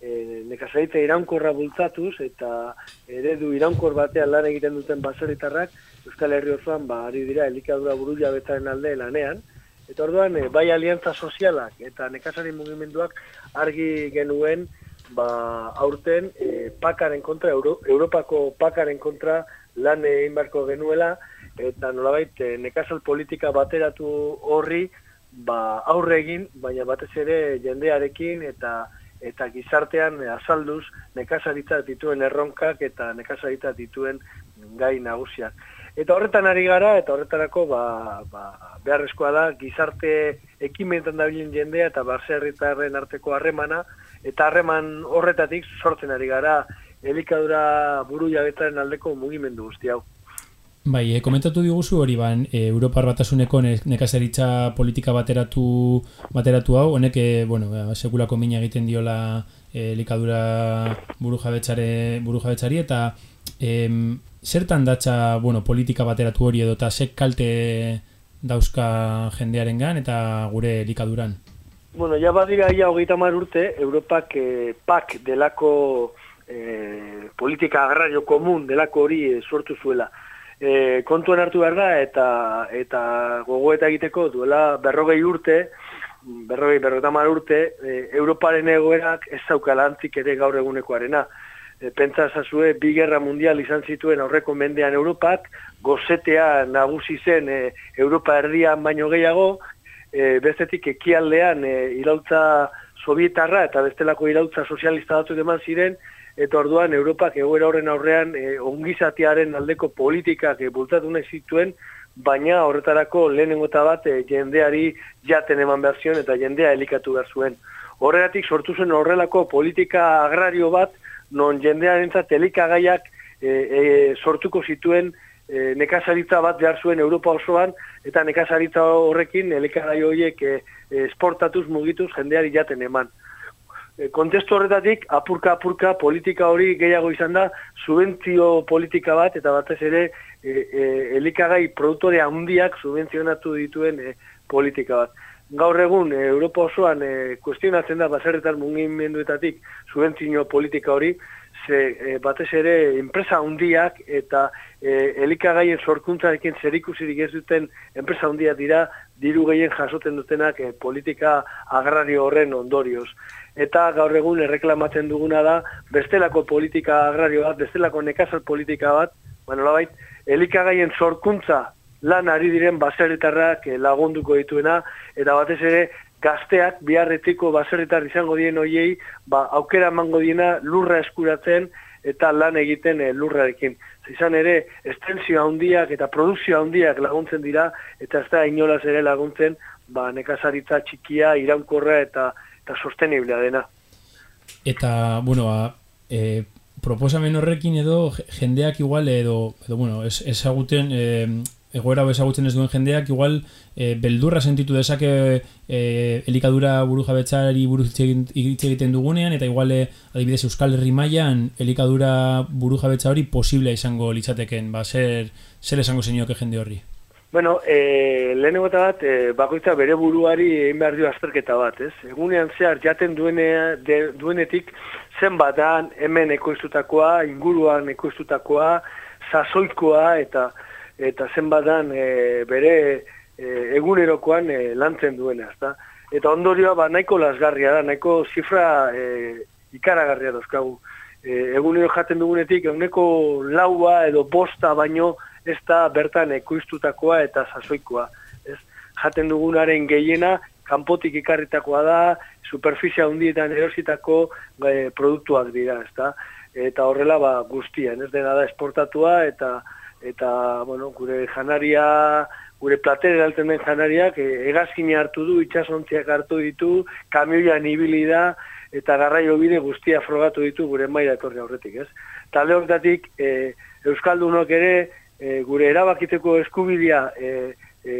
e, nekazaritza iraunkorra bultzatuz, eta eredu iraunkor batean lan egiten duten baserritarrak, Euskal Herri osoan ba, ari dira elikadura buru jabetaren alde lanean, Eta orduan, e, bai aliantza sozialak eta nekazari mugimenduak argi genuen ba, aurten e, pakaren kontra, Euro, Europako pakaren kontra lan egin barko genuela, eta nolabait e, nekazal politika bateratu horri ba, aurre egin, baina batez ere jendearekin eta eta gizartean azalduz nekazaritza dituen erronkak eta nekazaritza dituen gai nagusiak. Eta horretan ari gara, eta horretarako ba, ba, beharrezkoa da gizarte ekimentan dabilen jendea eta baserritarren arteko harremana, eta harreman horretatik sortzen ari gara elikadura buru jabetaren aldeko mugimendu guzti hau. Bai, e, komentatu diguzu hori ban, e, Europar batasuneko ne, nekazaritza politika bateratu bateratu hau, honek, e, bueno, ba, sekulako mina egiten diola e, elikadura buru, jabetzare, buru jabetzari, eta em, zertan datza bueno, politika bateratu hori edo eta sek kalte dauzka jendearengan eta gure likaduran? Bueno, ja badira ia hogeita mar urte, Europak eh, PAK delako eh, politika agrario komun delako hori eh, sortu zuela. Eh, kontuan hartu behar da eta, eta gogoeta egiteko duela berrogei urte, berrogei berrogei mar urte, eh, Europaren egoerak ez zaukala antzik ere gaur egunekoarena. E, pentsa zazue, bi gerra mundial izan zituen aurreko mendean Europak, gozetea nagusi zen e, Europa erdian baino gehiago, e, bestetik ekialdean e, irautza sovietarra eta bestelako irautza sozialista batzuk eman ziren, eta orduan Europak egoera horren aurrean e, ongizatiaren aldeko politikak e, bultatu nahi zituen, baina horretarako lehenengo eta bat e, jendeari jaten eman behar zion eta jendea elikatu behar zuen. Horregatik sortu zen horrelako politika agrario bat, non jendearentzat elikagaiak e, e, sortuko zituen e, nekazaritza bat behar zuen Europa osoan, eta nekazaritza horrekin elikagai horiek e, esportatuz mugituz jendeari jaten eman. E, kontestu horretatik, apurka-apurka politika hori gehiago izan da, subentzio politika bat, eta batez ere e, e, elikagai produktore handiak subentzionatu dituen e, politika bat. Gaur egun Europa osoan e, kuestionatzen da baserretar mugimenduetatik subentzio politika hori, ze e, batez ere enpresa handiak eta e, elikagaien sorkuntzarekin zerikusirik ez duten enpresa handiak dira diru gehien jasoten dutenak e, politika agrario horren ondorioz. Eta gaur egun erreklamatzen duguna da bestelako politika agrario bat, bestelako nekazal politika bat, bueno, labait, elikagaien sorkuntza lan ari diren baserritarrak eh, lagunduko dituena, eta batez ere gazteak biharretiko baserritar izango dien hoiei, ba, aukera emango diena lurra eskuratzen eta lan egiten e, lurrarekin. Izan ere, estensio handiak eta produkzio handiak laguntzen dira, eta ez da inolaz ere laguntzen ba, nekazaritza txikia, iraunkorra eta, eta sosteniblea dena. Eta, bueno, ba, e, proposamen horrekin edo jendeak igual edo, edo bueno, ez, ezaguten e, egoera ezagutzen ez duen jendeak igual e, beldurra sentitu dezake e, elikadura buru jabetzari buru hitz egiten dugunean eta igual e, adibidez Euskal Herri mailan elikadura buru jabetza hori posible izango litzateken ba zer zer esango zenioke jende horri Bueno, e, lehenengo eta bat, e, bakoitza bere buruari egin behar dio azterketa bat, ez? Egunean zehar jaten duene, de, duenetik zenbatan hemen ekoiztutakoa, inguruan ekoiztutakoa, sasoikoa eta eta zenbadan e, bere e, egunerokoan e, lantzen duena, ezta? Eta ondorioa ba nahiko lasgarria da, nahiko zifra e, ikaragarria dauzkagu. e, egunero jaten dugunetik eguneko laua edo bosta baino ez da bertan ekoiztutakoa eta sasoikoa. Ez? Jaten dugunaren gehiena kanpotik ikarritakoa da, superfizia handietan erositako e, produktuak dira, ezta? Eta horrela ba, guztian, ez dena da esportatua eta eta bueno, gure janaria, gure platere alten den janariak e, egazkine hartu du, itxasontziak hartu ditu, kamioian ibili da, eta garraio bide guztia frogatu ditu gure maila etorri aurretik, ez? Talde horretatik, e, Euskaldunok ere, e, gure erabakiteko eskubidea e, e,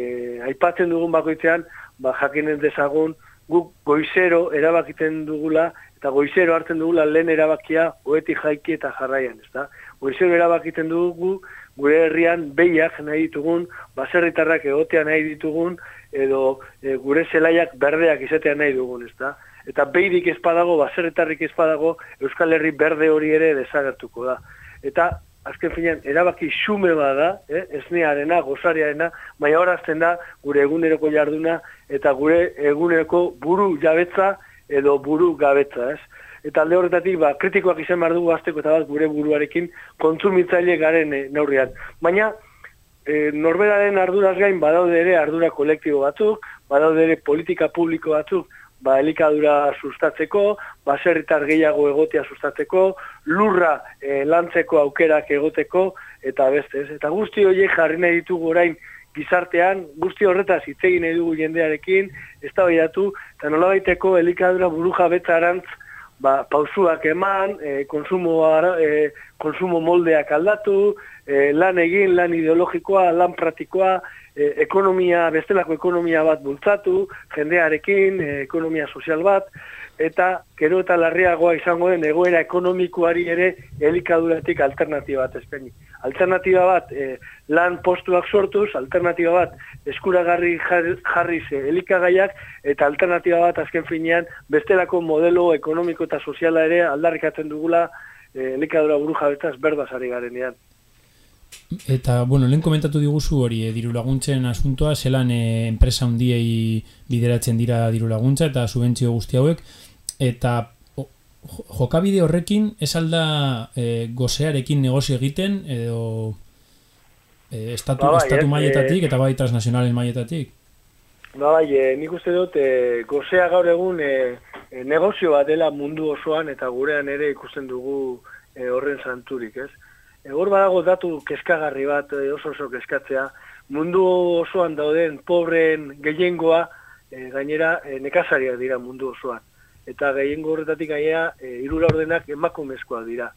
aipatzen dugun bakoitzean, ba, jakinen dezagun, guk goizero erabakiten dugula, eta goizero hartzen dugula lehen erabakia oetik jaiki eta jarraian, ez da? Goizero erabakiten dugu, gure herrian behiak nahi ditugun, baserritarrak egotea nahi ditugun, edo e, gure zelaiak berdeak izatea nahi dugun, ez da? Eta behirik ezpadago, baserritarrik ezpadago, Euskal Herri berde hori ere desagertuko da. Eta azken finean, erabaki xume bada, eh? esnearena, gozariarena, baina horazten da gure eguneroko jarduna eta gure eguneroko buru jabetza edo buru gabetza, ez? Eta alde horretatik, ba, kritikoak izan behar dugu azteko eta bat gure buruarekin kontsumitzaile garen e, neurrian. Baina, e, norberaren arduraz gain badaude ere ardura kolektibo batzuk, badaude ere politika publiko batzuk, ba, elikadura sustatzeko, baserritar gehiago egotea sustatzeko, lurra e, lantzeko aukerak egoteko, eta beste, ez? Eta guzti horiek jarri nahi ditugu orain gizartean, guzti horretaz hitz egin nahi dugu jendearekin, ez da eta nola baiteko elikadura buru jabetza ba, pausuak eman, e, konsumo, ara, e, konsumo moldeak aldatu, e, lan egin, lan ideologikoa, lan pratikoa, e, ekonomia, bestelako ekonomia bat bultzatu, jendearekin, e, ekonomia sozial bat, eta gero eta larriagoa izango den egoera ekonomikoari ere elikaduratik alternatiba bat espeni. Alternatiba bat e, lan postuak sortuz, alternatiba bat eskuragarri jarriz elikagaiak, eta alternatiba bat azken finean bestelako modelo ekonomiko eta soziala ere aldarrikatzen dugula e, elikadura buru jabetzaz berdazari garenean. Eta, bueno, lehen komentatu diguzu hori, e, diru laguntzen asuntoa, zelan e, enpresa hundiei bideratzen dira diru laguntza eta subentzio guzti hauek, eta jokabide horrekin, ez alda e, gozearekin negozio egiten, edo e, estatu, ba, bai, estatu e, maietatik eta bai transnazionalen maietatik? Ba, bai, e, nik uste dut, e, gozea gaur egun e, e, negozio bat dela mundu osoan eta gurean ere ikusten dugu e, horren santurik, ez? Egor badago datu keskagarri bat eh, oso oso keskatzea, mundu osoan dauden pobren gehiengoa e, gainera e, nekazariak dira mundu osoan. Eta gehiengo horretatik gainera e, irura ordenak emakumezkoa dira.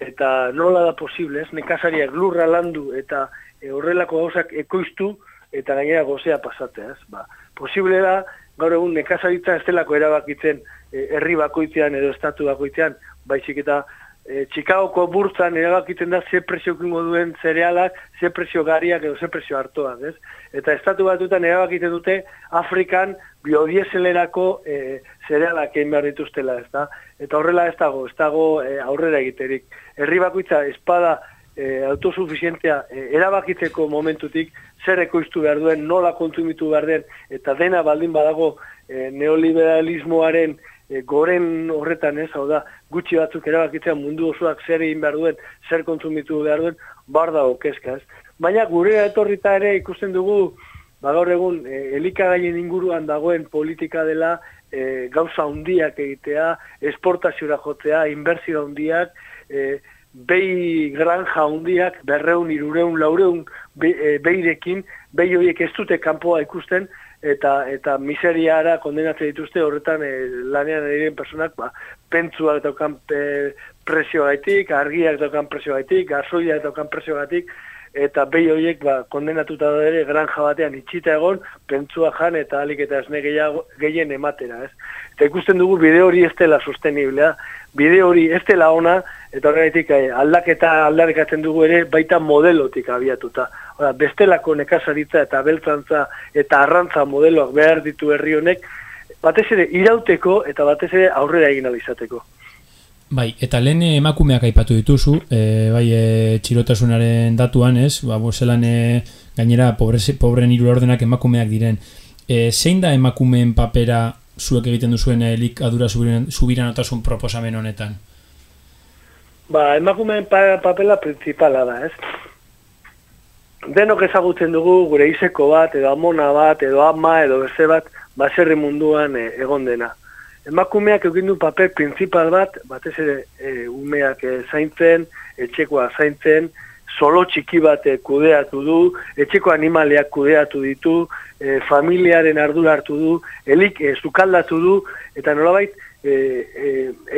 Eta nola da posible, ez? Nekazariak lurra landu eta e, horrelako gauzak ekoiztu eta gainera gozea pasatea, ez? Ba, posible da, gaur egun nekazaritza ez delako erabakitzen herri bakoitzean edo estatu bakoitzean, baizik eta e, Chicagoko burtzan erabakiten da ze presio kingo duen zerealak, ze presio gariak edo ze presio hartoak, ez? Eta estatu batutan erabakiten dute Afrikan biodieselerako e, zerealak egin behar dituztela, ez da? Eta horrela ez dago, ez dago e, aurrera egiterik. Herri bakoitza espada e, autosuficientea e, erabakitzeko momentutik zer ekoiztu behar duen, nola kontsumitu behar den, eta dena baldin badago e, neoliberalismoaren e, goren horretan ez, hau da, gutxi batzuk erabakitzea mundu osoak zer egin behar duen, zer kontsumitu behar duen, bar da okezka ez. Baina gure etorrita ere ikusten dugu, ba gaur egun, e, elikagaien inguruan dagoen politika dela, e, gauza hundiak egitea, esportaziora jotzea, inbertsio hundiak, e, behi granja hundiak, berreun, irureun, laureun be, e, behirekin, behi horiek ez dute kanpoa ikusten, eta eta miseriara kondenatzen dituzte horretan e, lanean diren personak ba pentsuak daukan e, presio gaitik, argiak daukan presio gaitik, gasoiak daukan presio gaitik eta behi horiek ba, kondenatuta da ere granja batean itxita egon, pentsua jan eta alik eta esne gehien ematera, ez? Eta ikusten dugu bide hori ez dela sosteniblea, bide hori ez dela ona, eta horregatik eh, aldaketa aldarekatzen dugu ere baita modelotik abiatuta. Ora, bestelako nekazaritza eta beltzantza eta arrantza modeloak behar ditu herri honek, batez ere irauteko eta batez ere aurrera egin izateko. Bai, eta lehen emakumeak aipatu dituzu, e, bai e, txirotasunaren datuan, ez? Ba, bozelan e, gainera pobrese, pobren hiru ordenak emakumeak diren. E, zein da emakumeen papera zuek egiten duzuen elik adura subiranotasun proposamen honetan? Ba, emakumeen pa papela principala da, ez? Denok ezagutzen dugu gure izeko bat, edo amona bat, edo ama, edo beste bat, baserri munduan e, egon dena. Emakumeak egin du papel principal bat, batez ere e, umeak e, zaintzen, etxekoa zaintzen, solo txiki bat kudeatu du, etxeko animaliak kudeatu ditu, e, familiaren ardura hartu du, elik e, zukaldatu du, eta nolabait, e, e,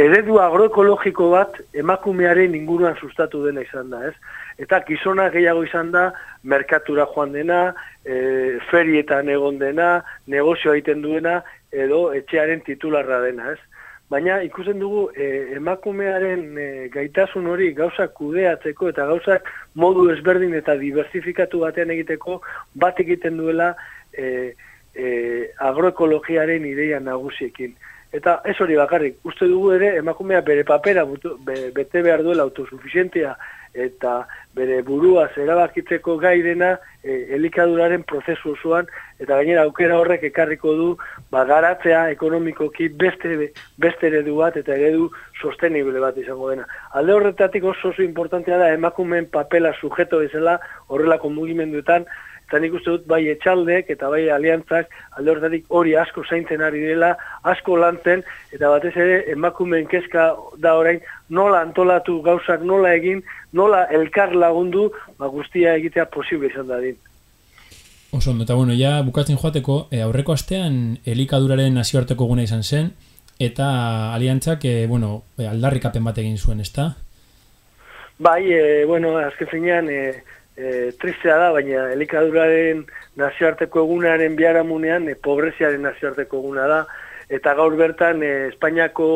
eredu agroekologiko bat emakumearen inguruan sustatu dena izan da, ez? Eta gizona gehiago izan da, merkatura joan dena, e, ferietan egon dena, negozio egiten duena, edo etxearen titularra dena, ez? Baina ikusten dugu e, emakumearen e, gaitasun hori gauzak kudeatzeko eta gauzak modu ezberdin eta diversifikatu batean egiteko bat egiten duela e, e, agroekologiaren ideia nagusiekin. Eta ez hori bakarrik, uste dugu ere emakumea bere papera butu, be, bete behar duela autosuficientea eta bere burua erabakitzeko gai dena e, elikaduraren prozesu osoan eta gainera aukera horrek ekarriko du ba, garatzea ekonomikoki beste, beste eredu bat eta eredu sostenible bat izango dena. Alde horretatik oso oso importantea da emakumeen papela sujeto bezala horrelako mugimenduetan eta nik uste dut bai etxaldek eta bai aliantzak alde horretatik hori asko zaintzen ari dela, asko lantzen, eta batez ere emakumeen kezka da orain nola antolatu gauzak nola egin, nola elkar lagundu, ba guztia egitea posible izan da din. Oso, eta bueno, ja bukatzen joateko, e, aurreko astean elikaduraren nazioarteko guna izan zen, eta aliantzak, e, bueno, e, aldarrikapen bat egin zuen, ezta? Bai, e, bueno, azken finean, e, e, tristea da, baina elikaduraren nazioarteko egunaren biharamunean e, pobreziaren nazioarteko eguna da, eta gaur bertan e, Espainiako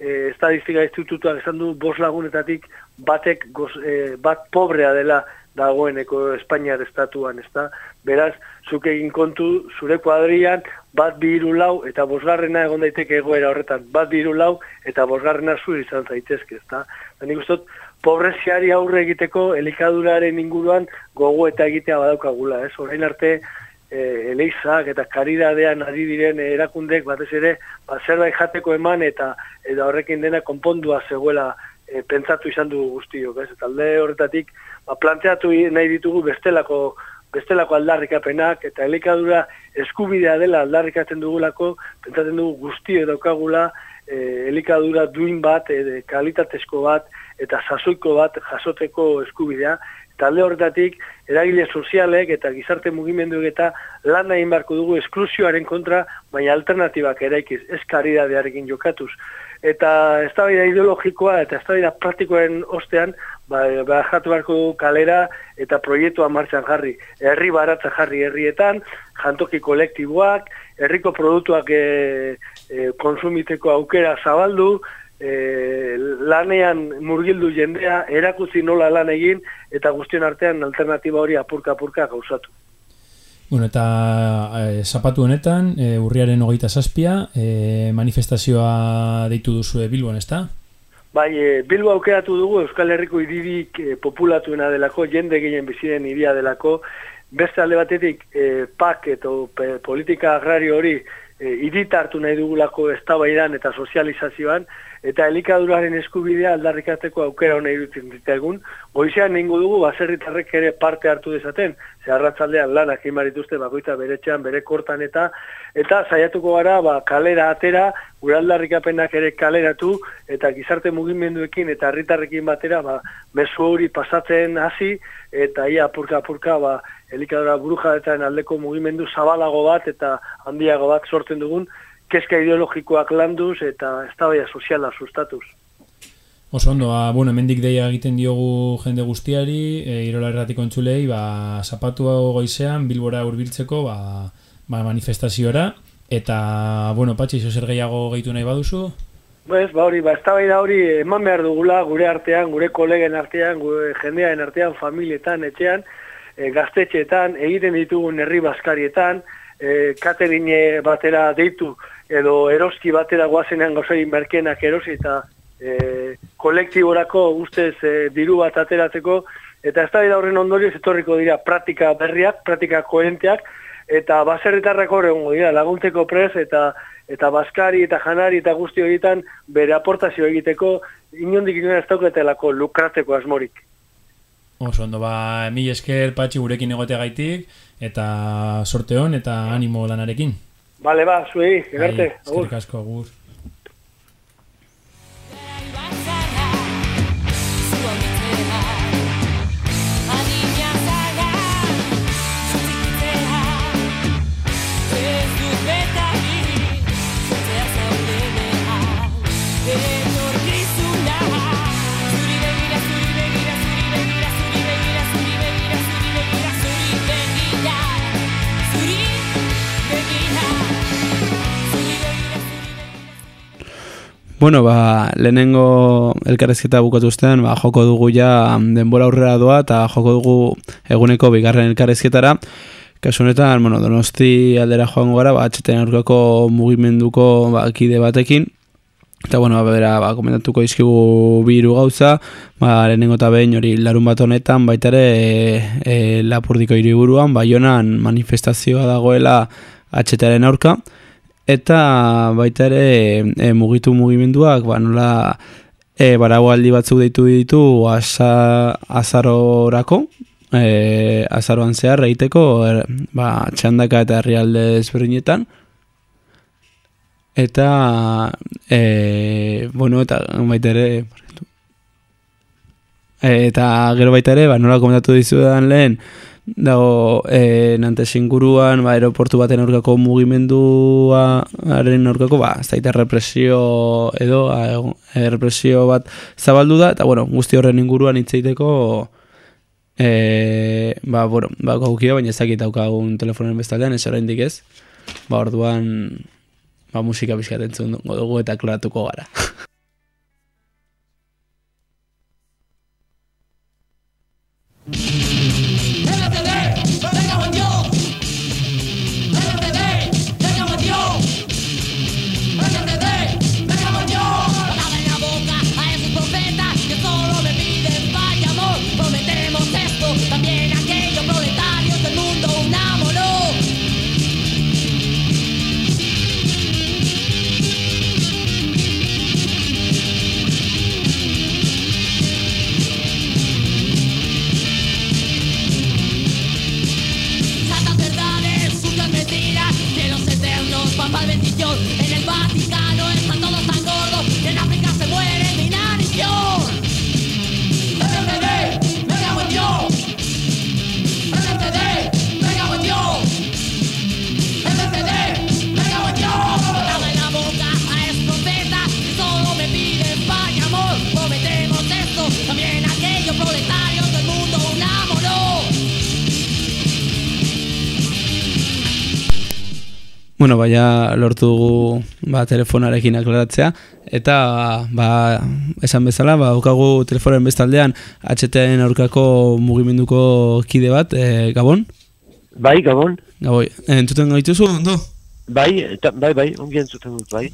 e, Estadistika Institutuak esan du bos lagunetatik batek goz, e, bat pobrea dela dagoeneko Espainiar estatuan, ezta? Beraz, zuk egin kontu zure kuadrian bat biru lau eta bosgarrena egon daiteke egoera horretan, bat biru lau eta bosgarrena zu izan zaitezke, ezta? Da nik ustot, pobreziari aurre egiteko elikaduraren inguruan gogo eta egitea badaukagula, ez? Orain arte e, eleizak eta karidadean ari diren erakundek batez ere ba, zerbait jateko eman eta eta horrekin dena konpondua zegoela e, pentsatu izan dugu guztiok, ez? Eta alde horretatik ba, planteatu nahi ditugu bestelako bestelako aldarrikapenak eta elikadura eskubidea dela aldarrikatzen dugulako, pentsatzen dugu guztio daukagula e, elikadura duin bat, e, kalitatezko bat, eta sasoiko bat jasoteko eskubidea, talde horretatik eragile sozialek eta gizarte mugimenduek eta lan egin barko dugu esklusioaren kontra, baina alternatibak eraikiz, ez karidadearekin jokatuz. Eta ez ideologikoa eta ez praktikoen ostean, ba, jatu dugu kalera eta proiektua martxan jarri. Herri baratza jarri herrietan, jantoki kolektiboak, herriko produktuak e, e, konsumiteko aukera zabaldu, e, lanean murgildu jendea, erakutzi nola lan egin, eta guztion artean alternatiba hori apurka-apurka gauzatu. Bueno, eta e, zapatu honetan, e, urriaren hogeita zazpia, e, manifestazioa deitu duzu Bilbon, ezta? Bai, e, Bilbo aukeratu dugu Euskal Herriko iririk e, populatuena delako, jende gehien biziren iria delako, beste alde batetik e, PAK eta politika agrario hori e, iritartu nahi dugulako eztabaidan eta sozializazioan, eta elikaduraren eskubidea aldarrikateko aukera hona irutzen egun. Goizean ningu dugu, baserritarrek ere parte hartu dezaten, zeharratzaldean lanak imarituzte bakoita bere txan, bere kortan eta eta saiatuko gara ba, kalera atera, gure aldarrikapenak ere kaleratu, eta gizarte mugimenduekin eta herritarrekin batera, ba, mesu hori pasatzen hasi, eta ia apurka-apurka ba, elikadura burujadetan aldeko mugimendu zabalago bat eta handiago bat sortzen dugun, kezka ideologikoak landuz eta eztabaia soziala sustatuz. Oso ondo, ba, bueno, mendik deia egiten diogu jende guztiari, e, irola erratiko entzulei, ba, zapatu goizean, bilbora urbiltzeko, ba, ba, manifestaziora, eta, bueno, patxi, zer gehiago gehitu nahi baduzu? Bez, ba hori, ba, eztabaida hori eman behar dugula gure artean, gure kolegen artean, gure jendearen artean, familietan, etxean, e, gaztetxeetan, egiten ditugun herri baskarietan, e, katerine batera deitu, edo eroski batera guazenean gauzai merkenak erosi eta e, kolektiborako ustez e, diru bat ateratzeko, eta ez da horren ondorioz etorriko dira praktika berriak, praktika koherenteak, eta baserritarrak horre dira laguntzeko prez, eta eta baskari eta janari eta guzti horietan bere aportazio egiteko inondik inoen ez dauketelako lukratzeko asmorik. Oso ondo, ba, mil esker patxi gurekin egoteagaitik, eta sorte hon, eta animo lanarekin. Bale, ba, zuei, egarte, Bai, agur. Eskerrik asko, agur. Bueno, ba, lehenengo elkarrezketa bukatu ustean, ba, joko dugu ja denbora aurrera doa eta joko dugu eguneko bigarren elkarrezketara. Kasu honetan, bueno, donosti aldera joango gara, ba, atxeten aurkako mugimenduko ba, kide batekin. Eta, bueno, ba, bera, ba, komentatuko izkigu biru gauza, ba, lehenengo eta behin hori larun bat honetan, baita ere e, e, lapurdiko hiriburuan, baionan manifestazioa dagoela atxetaren aurka eta baita ere e, mugitu mugimenduak ba nola e, baragoaldi batzuk deitu ditu asa, azarorako e, azaroan zehar egiteko er, ba, txandaka eta herrialde ezberdinetan. Eta e, bueno eta baita ere e, eta gero baita ere ba, nola komentatu dizudan lehen dago e, nantes inguruan ba, aeroportu baten aurkako mugimenduaren aurkako ba, ez daite represio edo a, e, represio bat zabaldu da eta bueno, guzti horren inguruan hitz egiteko e, ba, bueno, ba, gaukia, baina ez dakit daukagun telefonen bestaldean, ez oraindik ez. Ba, orduan ba, musika pixkat entzun dugu eta kloratuko gara <laughs> Baina lortu dugu ba, telefonarekin aklaratzea eta ba, esan bezala ba, daukagu telefonen bestaldean HTN aurkako mugimenduko kide bat, e, Gabon? Bai, Gabon. Gaboi, entzuten gaituzu, ondo? Bai, eta, bai, bai, ongi entzuten dut, bai.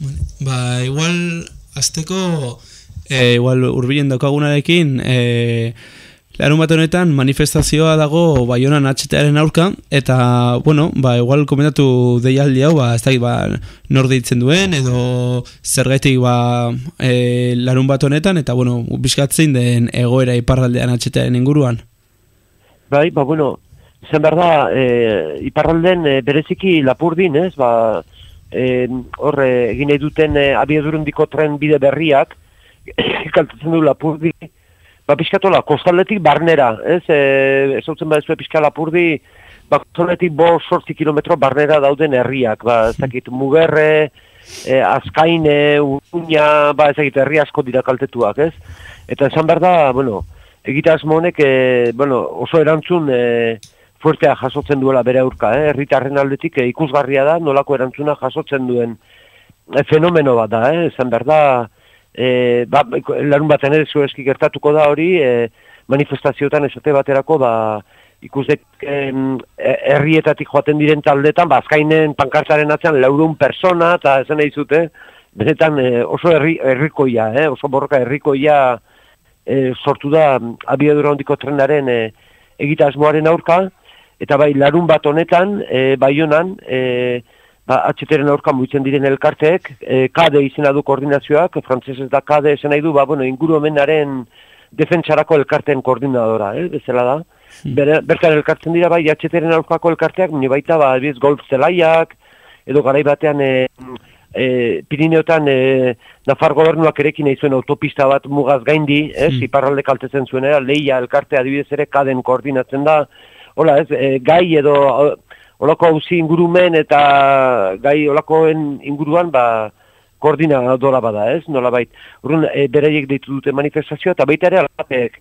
Ba, igual, azteko, e, igual urbilen daukagunarekin, e, larun bat honetan manifestazioa dago Baionan HTaren aurka, eta, bueno, ba, igual komentatu deialdi hau, ba, ez dakit, ba, nor deitzen duen, edo zergaitik, ba, e, larun bat honetan, eta, bueno, bizkatzen den egoera iparraldean HTaren inguruan. Bai, ba, bueno, zen behar da, e, iparralden e, bereziki lapurdin, ez, ba, e, hor, e, egin nahi duten e, abiedurundiko tren bide berriak, <coughs> kaltatzen du lapurdi, ba, pixkatola, kostaldetik barnera, ez, e, ez hautzen ba, ez pixka lapurdi, ba, kostaldetik bo sortzi kilometro barnera dauden herriak, ba, ez dakit, mugerre, e, azkaine, uruña, ba, ez dakit, herri asko dira kaltetuak, ez? Eta esan behar da, bueno, egite asmo honek, e, bueno, oso erantzun e, fuertea jasotzen duela bere aurka, eh? herritarren aldetik e, ikusgarria da, nolako erantzuna jasotzen duen e, fenomeno bat da, eh? esan behar da, e, ba, larun baten ere zu eski gertatuko da hori, e, manifestazioetan esate baterako, ba, ikusdek e- herrietatik joaten diren taldetan, ba, azkainen pankartaren atzean laurun persona, eta esan nahi zute, benetan e, oso herri, herrikoia, eh? oso borroka herrikoia e, sortu da mm, abiadura hondiko trenaren e, egitasmoaren aurka, eta bai larun bat honetan, e, bai honan, e, ba, atxeteren aurka muitzen diren elkarteek, e, kade izena du koordinazioak, frantzesez da kade esan nahi du, ba, bueno, ingurumenaren defentsarako elkarteen koordinadora, eh, bezala da. Bere, bertan elkartzen dira bai, atxeteren aurkako elkarteak, ni baita, ba, adibidez, golf zelaiak, edo garai batean, e, e, Pirineotan e, Nafar gobernuak erekin nahi zuen autopista bat mugaz gaindi, ez, Hmm. iparralde kaltetzen zuenera, leia elkartea adibidez ere kaden koordinatzen da, hola ez, e, gai edo olako hauzi ingurumen eta gai olakoen inguruan, ba, koordinadora bada, ez, nolabait. Urrun, e, beraiek deitu dute manifestazioa, eta baita ere alkateek,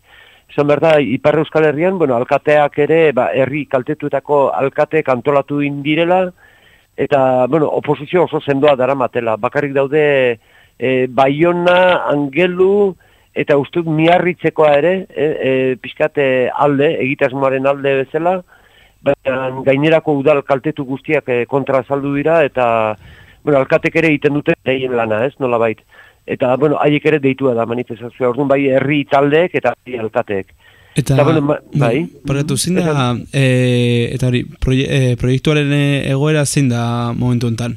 esan behar da, Ipar Euskal Herrian, bueno, alkateak ere, ba, herri kaltetuetako alkateek antolatu indirela, eta, bueno, oposizio oso sendoa daramatela. Bakarrik daude, e, Baiona, Angelu, eta ustut miarritzekoa ere, e, e, pixkate alde, egitasmoaren alde bezala, baina gainerako udal kaltetu guztiak e, kontra azaldu dira, eta, bueno, alkatek ere egiten dute lehien lana, ez, nolabait. Eta, bueno, haiek ere deitua da manifestazioa, orduan bai herri taldeek eta herri alkateek. Eta, Eta, bueno, ma- bai. Barkatu, zein da, e, eta hori, proie, e, proiektuaren egoera zein da momentu enten?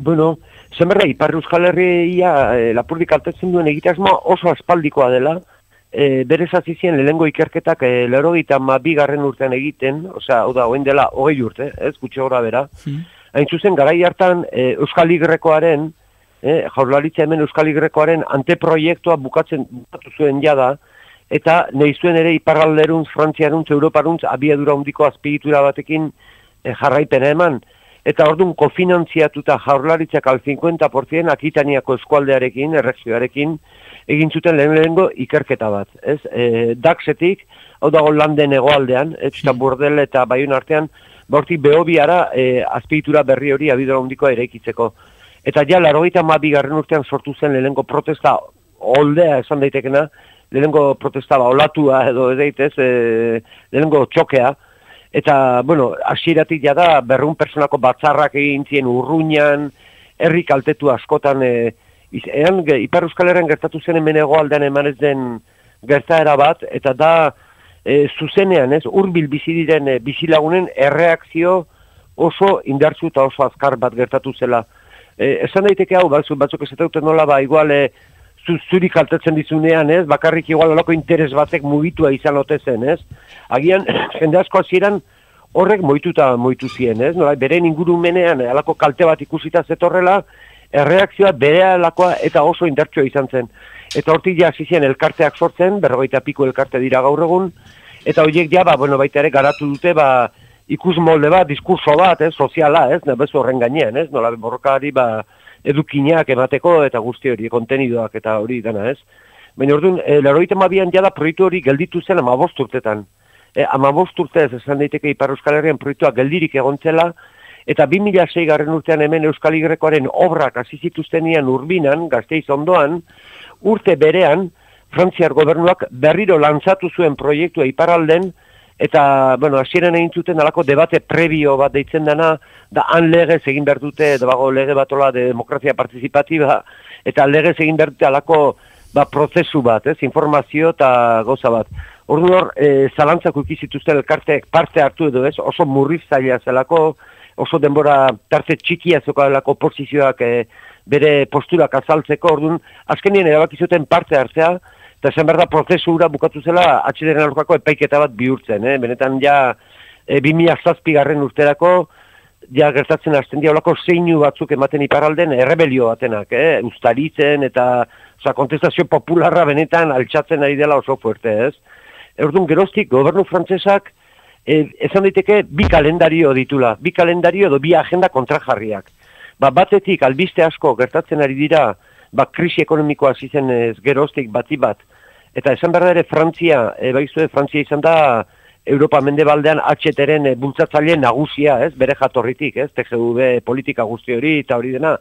Bueno, zen berra, Ipar Euskal Herria e, lapurdik altetzen duen egitasmoa oso aspaldikoa dela, e, berez ziren lehengo ikerketak e, lero bigarren urtean egiten, osea, hau da, oen dela hogei urte, ez, gutxe gora bera. Hain zuzen, garai hartan e, Euskal Igrekoaren, e, jaurlaritza hemen Euskal Igrekoaren anteproiektua bukatzen bukatu zuen jada, eta nahi zuen ere iparralderuntz, frantziaruntz, europaruntz, abiadura hundiko azpigitura batekin e, jarraipena eman. Eta orduan kofinantziatuta jaurlaritzak al 50% Akitaniako eskualdearekin, erregioarekin, egin zuten lehen lehengo ikerketa bat. Ez? E, Daxetik, hau dago landen egoaldean, eta burdel eta baiun artean, bortik behobiara e, azpigitura berri hori abidura handikoa eraikitzeko. Eta ja, larogeita ma bigarren urtean sortu zen lehengo protesta oldea esan daitekena, lehengo protesta ba, olatua edo edaitez, e, lehengo txokea, eta, bueno, hasieratik jada berrun personako batzarrak egin zien urruñan, herri kaltetu askotan, e, iz- ean, Ipar Euskal Herrian gertatu zen hemen egoaldean eman ez den gertaera bat, eta da e, zuzenean, ez, urbil bizi diren e, bizilagunen erreakzio oso indartsu eta oso azkar bat gertatu zela. E, esan daiteke hau, batzuk, batzuk ez dute nola, ba, igual, e, zu, zuri kaltetzen dizunean, ez, bakarrik igual olako interes batek mugitua izan ote zen, ez. Agian, <coughs> jende asko hasieran horrek moituta moitu zien, ez, nola, beren ingurumenean, alako kalte bat ikusita zetorrela, erreakzioa bere alakoa eta oso indartsua izan zen. Eta hortik ja ziren elkarteak sortzen, berrogeita piko elkarte dira gaur egun, eta horiek ja, ba, bueno, baita ere garatu dute, ba, ikus molde bat, diskurso bat, ez, soziala, ez, nebezu horren gainean, ez, nola borrokari, ba, edukinak emateko eta guzti hori, kontenidoak eta hori dana, ez. Baina orduan, e, laroita mabian jada proiektu hori gelditu zen amabost urtetan. E, amabost urte ez esan daiteke Ipar Euskal Herrian proiektua geldirik egontzela, eta 2006 garren urtean hemen Euskal Igrekoaren obrak hasi zituztenian urbinan, gazteiz ondoan, urte berean, Frantziar gobernuak berriro lantzatu zuen proiektua iparralden, eta, bueno, hasieran egin zuten alako debate prebio bat deitzen dana, da han legez egin behar dute, da bago lege batola de demokrazia partizipatiba, eta legez egin behar dute alako ba, prozesu bat, ez, informazio eta goza bat. Orduan hor, e, zalantzak ukizituzten elkarteek parte hartu edo ez, oso murriz zaila zelako, oso denbora tarte txikia zokalako posizioak e, bere posturak azaltzeko, orduan, azkenien erabaki zuten parte hartzea, eta esan behar da prozesu hura bukatu zela atxederen aurkako epaiketa bat bihurtzen, eh? benetan ja e, 2007 garren urterako, ja gertatzen hasten dira olako zeinu batzuk ematen iparalden errebelio batenak, eh? ustaritzen eta oza, kontestazio popularra benetan altxatzen ari dela oso fuerte, ez? Orduan geroztik gobernu frantsesak e, esan daiteke bi kalendario ditula, bi kalendario edo bi agenda kontrajarriak. Ba, batetik albiste asko gertatzen ari dira, ba, krisi ekonomikoa hasi zen ez geroztik bati bat. Eta esan behar ere Frantzia, e, baizue, Frantzia izan da Europa mendebaldean atxeteren e, bultzatzaile nagusia, ez, bere jatorritik, ez, TGV politika guzti hori eta hori dena.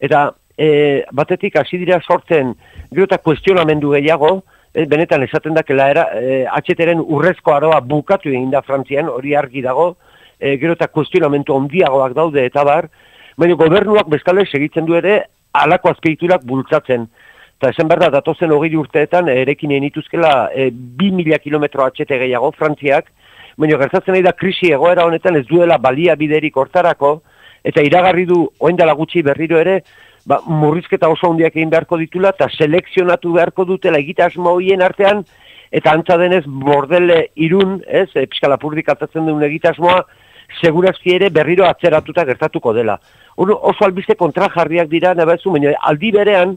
Eta e, batetik hasi dira sortzen, gero eta kuestionamendu gehiago, benetan esaten da, era, e, atxeteren urrezko aroa bukatu egin da Frantzian, hori argi dago, e, gero eta kuestionamentu ondiagoak daude eta bar, baina gobernuak bezkale segitzen du ere alako azpeiturak bultzatzen. Eta esan behar da, datozen hogei urteetan erekin ituzkela e, bi mila kilometro atxete gehiago Frantziak, baina gertatzen nahi da krisi egoera honetan ez duela balia biderik hortarako, eta iragarri du oin dela gutxi berriro ere, ba, murrizketa oso handiak egin beharko ditula, eta selekzionatu beharko dutela egitasmo horien artean, eta antza denez bordele irun, ez, e, pixka lapurdik atatzen duen egitasmoa, segurazki ere berriro atzeratuta gertatuko dela. Ono, oso albiste kontrajarriak dira, nabezu, baina aldi berean,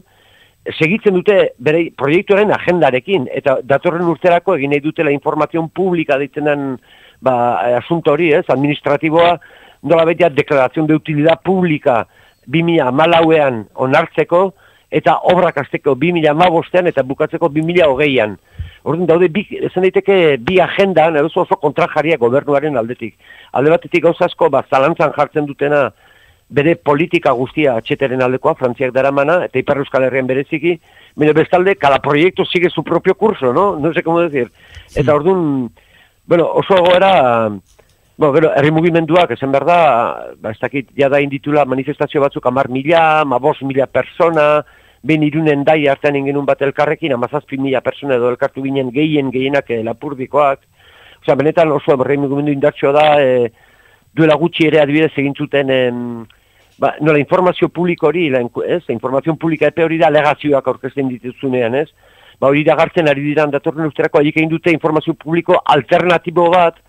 segitzen dute bere proiektuaren agendarekin, eta datorren urterako egin nahi dutela informazion publika ditzen den ba, asunto hori, ez, administratiboa, nola betia deklarazion de utilidad publika 2000 malauean onartzeko, eta obrak azteko 2000 mabostean eta bukatzeko 2000 hogeian. Orduan daude, bi, esan daiteke bi agenda, nabezu oso kontrajarria gobernuaren aldetik. Alde batetik gauzasko, ba, zalantzan jartzen dutena, bere politika guztia atxeteren aldekoa, Frantziak daramana, eta Ipar Euskal Herrian bereziki, baina bestalde, cada proiektu sigue su propio curso, no? No sé cómo decir. Eta orduan, bueno, oso goera, bueno, gero, herri mugimenduak, esan behar da, ba, ez dakit, jada inditula manifestazio batzuk amar mila, ma bos mila persona, ben irunen dai artean ingenun bat elkarrekin, amazazpi mila persona edo elkartu ginen gehien gehienak eh, lapurdikoak. Osea, benetan oso herri mugimendu indartxo da, eh, duela gutxi ere adibidez egin zuten em, ba, nola informazio publiko hori, la, ez, informazio publika epe hori da legazioak aurkezten dituzunean, ez? Ba, hori da gartzen ari diran datorren usterako haiek egin dute informazio publiko alternatibo bat,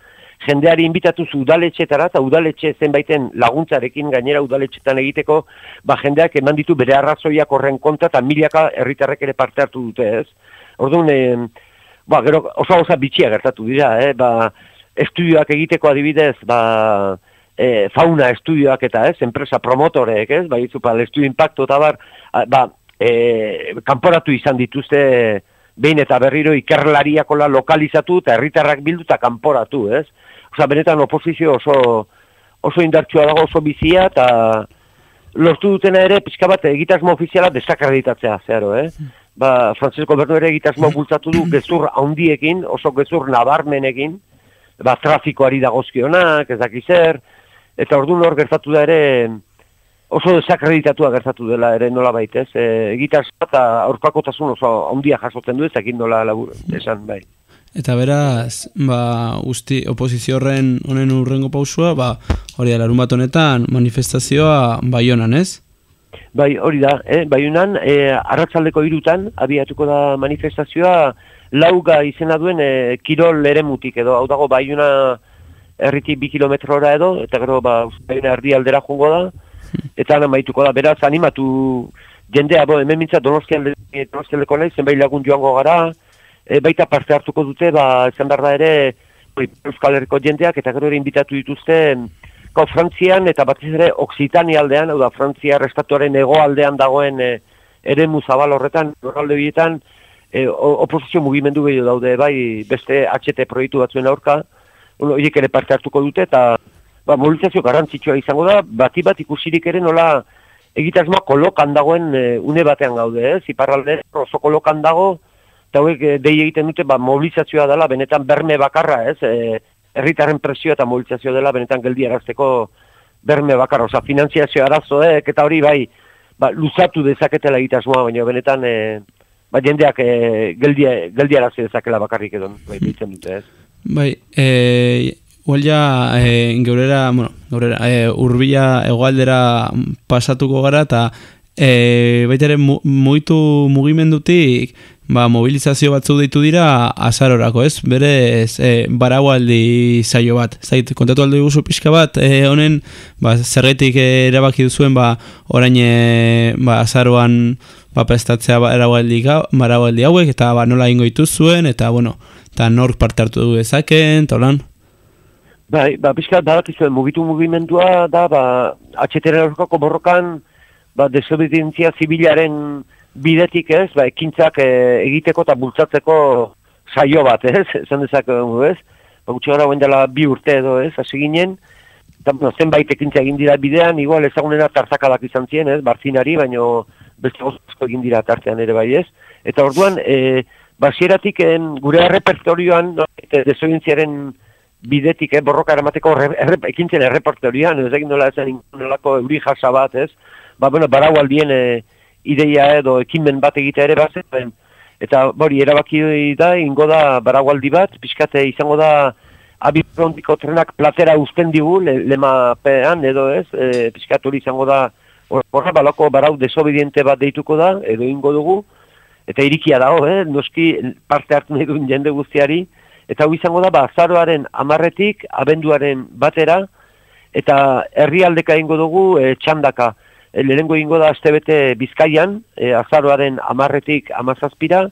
jendeari inbitatu zu udaletxetara, eta udaletxe zenbaiten laguntzarekin gainera udaletxetan egiteko, ba, jendeak eman ditu bere arrazoiak horren kontra, eta milaka herritarrek ere parte hartu dute, ez? Orduan, e, ba, gero oso oso bitxia gertatu dira, eh? ba, estudioak egiteko adibidez, ba, e, fauna estudioak eta ez, enpresa promotorek, ez, bai, zupa, estudio impacto eta bar, a, ba, e, kanporatu izan dituzte behin eta berriro ikerlariakola lokalizatu eta herritarrak bildu eta kanporatu, ez? Osa, benetan oposizio oso, oso indartsua dago oso bizia eta lortu dutena ere pixka bat egitasmo ofiziala desakreditatzea, zeharo, eh? Ba, Francisco Gobernu ere egitasmo bultzatu du gezur haundiekin, oso gezur nabarmenekin, ba, trafikoari dagozkionak, ez dakiz zer, eta ordu hor gertatu da ere oso desakreditatua gertatu dela ere nola baitez, e, egitas eta aurkakotasun oso handia jasotzen du ezakin nola labur, esan bai. Eta beraz, ba, usti, oposizio horren honen urrengo pausua, ba, hori da, larun bat honetan manifestazioa baionan, ez? Bai, hori da, eh? baionan, e, arratzaldeko irutan, abiatuko da manifestazioa, lauga izena duen e, kirol ere mutik edo, hau dago baiona erritik bi kilometrora edo, eta gero ba, baina erdi aldera jungo da, eta maituko da, beraz animatu jendea, bo, hemen mintza donostian donostialeko nahi, zenbait lagun joango gara, e, baita parte hartuko dute, ba, esan behar da ere, Euskal Herriko jendeak, eta gero ere inbitatu dituzte, Gau, Frantzian eta batez ere Oksitania aldean, hau da, Frantzia restatuaren ego aldean dagoen e, ere muzabal horretan, horralde bietan, e, oposizio mugimendu gehiago daude, bai, beste HT proiektu batzuen aurka, horiek ere parte hartuko dute, eta ba, mobilizazio garrantzitsua izango da, bati bat ikusirik ere nola egitasmoa kolokan dagoen e, une batean gaude, ez? Iparralde oso kolokan dago, eta hauek e, dei egiten dute, ba, mobilizazioa dela, benetan berme bakarra, ez? E, herritarren presio eta mobilizazioa dela, benetan geldi arazteko berme bakarra, oza, finanziazio arazoek, eta hori bai, ba, luzatu dezaketela egitasmoa, baina benetan, e, ba, jendeak e, geldi, geldi arazi dezakela bakarrik edo, bai, bitzen dute, ez? Bai, e, igual ja, e, gaurera, bueno, gaurera, e, urbila egoaldera pasatuko gara, eta e, baita ere mugitu mugimendutik, ba, mobilizazio batzu ditu dira azarorako, ez? Berez, e, baragualdi zaio bat. Zait, kontatu aldo guzu pixka bat, e, honen, ba, zerretik erabaki duzuen, ba, orain, e, ba, azaroan, ba, prestatzea baragualdi hauek, eta ba, nola ingo zuen, eta, bueno, eta nork parte hartu du ezaken, eta holan? Bai, ba, pixka, da, zuen, mugitu mugimendua, da, ba, atxeteren aurkako borrokan, ba, desobedientzia zibilaren bidetik ez, ba, ekintzak e, egiteko eta bultzatzeko saio bat, ez, <laughs> esan dezakegu, ez, ba, gutxi gara dela bi urte edo, ez, hasi ginen, eta, bueno, zenbait ekintza egin dira bidean, igual ezagunena tarzakalak izan ziren, ez, barzinari, baino beste gozko egin dira tartean ere bai, ez, eta orduan, e, basieratik gure repertorioan, no, desobintziaren bidetik, eh, borroka eramateko erre, ekintzen errepertorioan, ez egin nola esan nolako euri jasa bat, ez? Ba, bueno, barau aldien e, ideia edo ekinmen bat egite ere bazen, eta bori, erabaki da, ingo da baragualdi bat, pixkate izango da abirondiko trenak platera uzten digu, le, lemapean edo ez, e, pixkat hori izango da, hor- horra balako barau desobediente bat deituko da, edo ingo dugu, eta irikia dago, eh? noski parte hartu nahi duen jende guztiari, eta hau izango da, ba, azaroaren amarretik, abenduaren batera, eta herrialdeka ingo dugu e, txandaka. E, lehenengo ingo da astebete bizkaian, e, azaroaren amarretik amazazpira,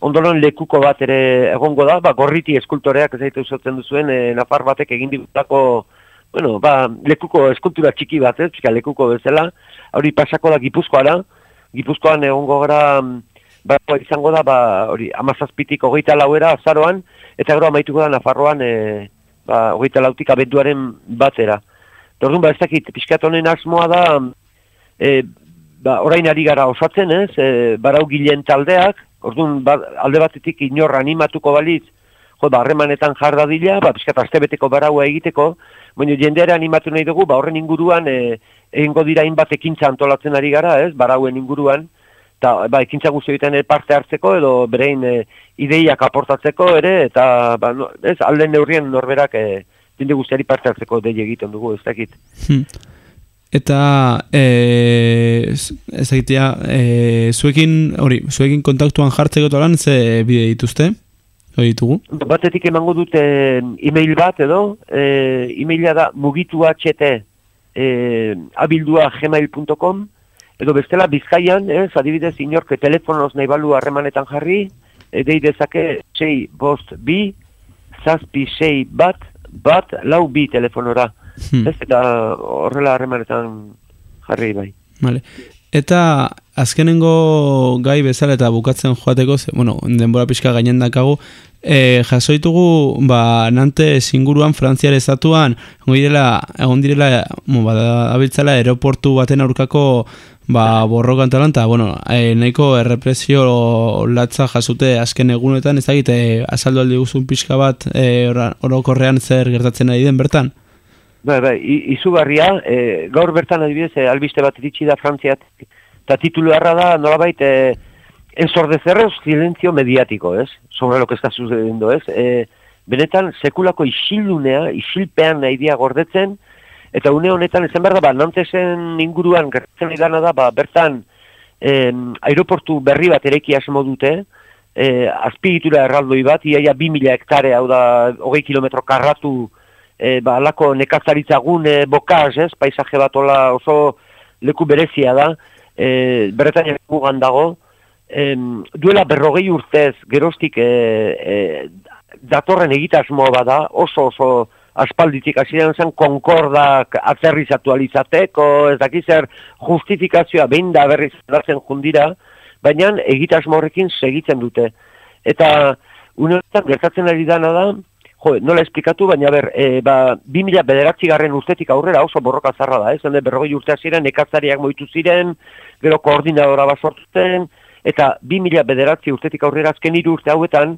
ondoren lekuko bat ere egongo da, ba, gorriti eskultoreak ez zaitu usatzen duzuen, e, nafar batek egin ditutako, bueno, ba, lekuko eskultura txiki bat, ez, pixka lekuko bezala, hori pasako da gipuzkoara, gipuzkoan egongo gara, mm, ba, izango da, ba, hori, amazazpitik hogeita lauera azaroan, eta gero amaituko da Nafarroan, e, ba, hogeita lautik abenduaren batera. Orduan, ba, ez dakit, pixkat honen asmoa da, e, ba, orain ari gara osatzen, ez, e, barau gilen taldeak, orduan, ba, alde batetik inor animatuko balitz, jo, ba, harremanetan jar dadila, ba, pixkat astebeteko baraua egiteko, baina jendeara animatu nahi dugu, ba, horren inguruan, e, egingo dira hainbat ekintza antolatzen ari gara, ez, barauen inguruan, eta ba, ekintza guzti egiten parte hartzeko, edo berein e, ideiak aportatzeko ere, eta ba, no, ez, alde neurrien norberak e, jende guztiari parte hartzeko dei egiten dugu, ez dakit. Hmm. Eta e, ez egitea, e, zuekin, hori, zuekin kontaktuan jartzeko tolan, ze bide dituzte? Hori ditugu? Batetik emango dute e-mail bat edo, e, e-maila da mugituht e, abildua gmail.com edo bestela bizkaian, ez, adibidez inorke telefonoz nahi balu harremanetan jarri, e, dei dezake 6 bost bi, zazpi 6 bat, bat lau bi telefonora. Hmm. Ez, eta horrela harremanetan jarri bai. Vale. Eta azkenengo gai bezala eta bukatzen joateko, ze, bueno, denbora pixka gainen dakagu, e, jasoitugu, ba, nante inguruan Frantziar estatuan, direla, egon direla, mo, ba, abiltzala aeroportu baten aurkako, ba, borrokan talan, eta, bueno, e, nahiko errepresio latza jasute azken egunetan, ez dakit, e, azaldu aldi guzun pixka bat, e, orokorrean zer gertatzen ari den bertan? Bai, bai, izugarria, e, gaur bertan adibidez, e, albiste bat iritsi da Frantziat, eta titulu harra da, nolabait, e, ensordezerrez silencio mediático, ez? Sobre lo que está sucediendo, ez? E, benetan, sekulako isildunea, isilpean nahi gordetzen, eta une honetan, ezen behar da, ba, Nantesen inguruan gertatzen nahi dana da, ba, bertan, em, aeroportu berri bat ereki asmo dute, e, azpigitura erraldoi bat, iaia 2000 hektare, hau da, hogei kilometro karratu, e, ba, alako nekazaritza gune, bokaz, ez, paisaje bat hola oso leku berezia da, e, Bretaña mugan dago, em, duela berrogei urtez geroztik e, e, datorren egitasmo bada, oso oso aspalditik hasieran zen konkordak aterrizatu alizateko, ez dakiz zer justifikazioa behin da berriz datzen jundira, baina egitasmo horrekin segitzen dute. Eta unetan gertatzen ari dana da, jo, nola esplikatu, baina ber, e, ba, 2000 bederatzi garren urtetik aurrera oso borroka zarra da, ez? Hende berrogei urtea ziren, nekazariak moitu ziren, gero koordinadora bat sortu zen, eta 2000 bederatzi urtetik aurrera azken hiru urte hauetan,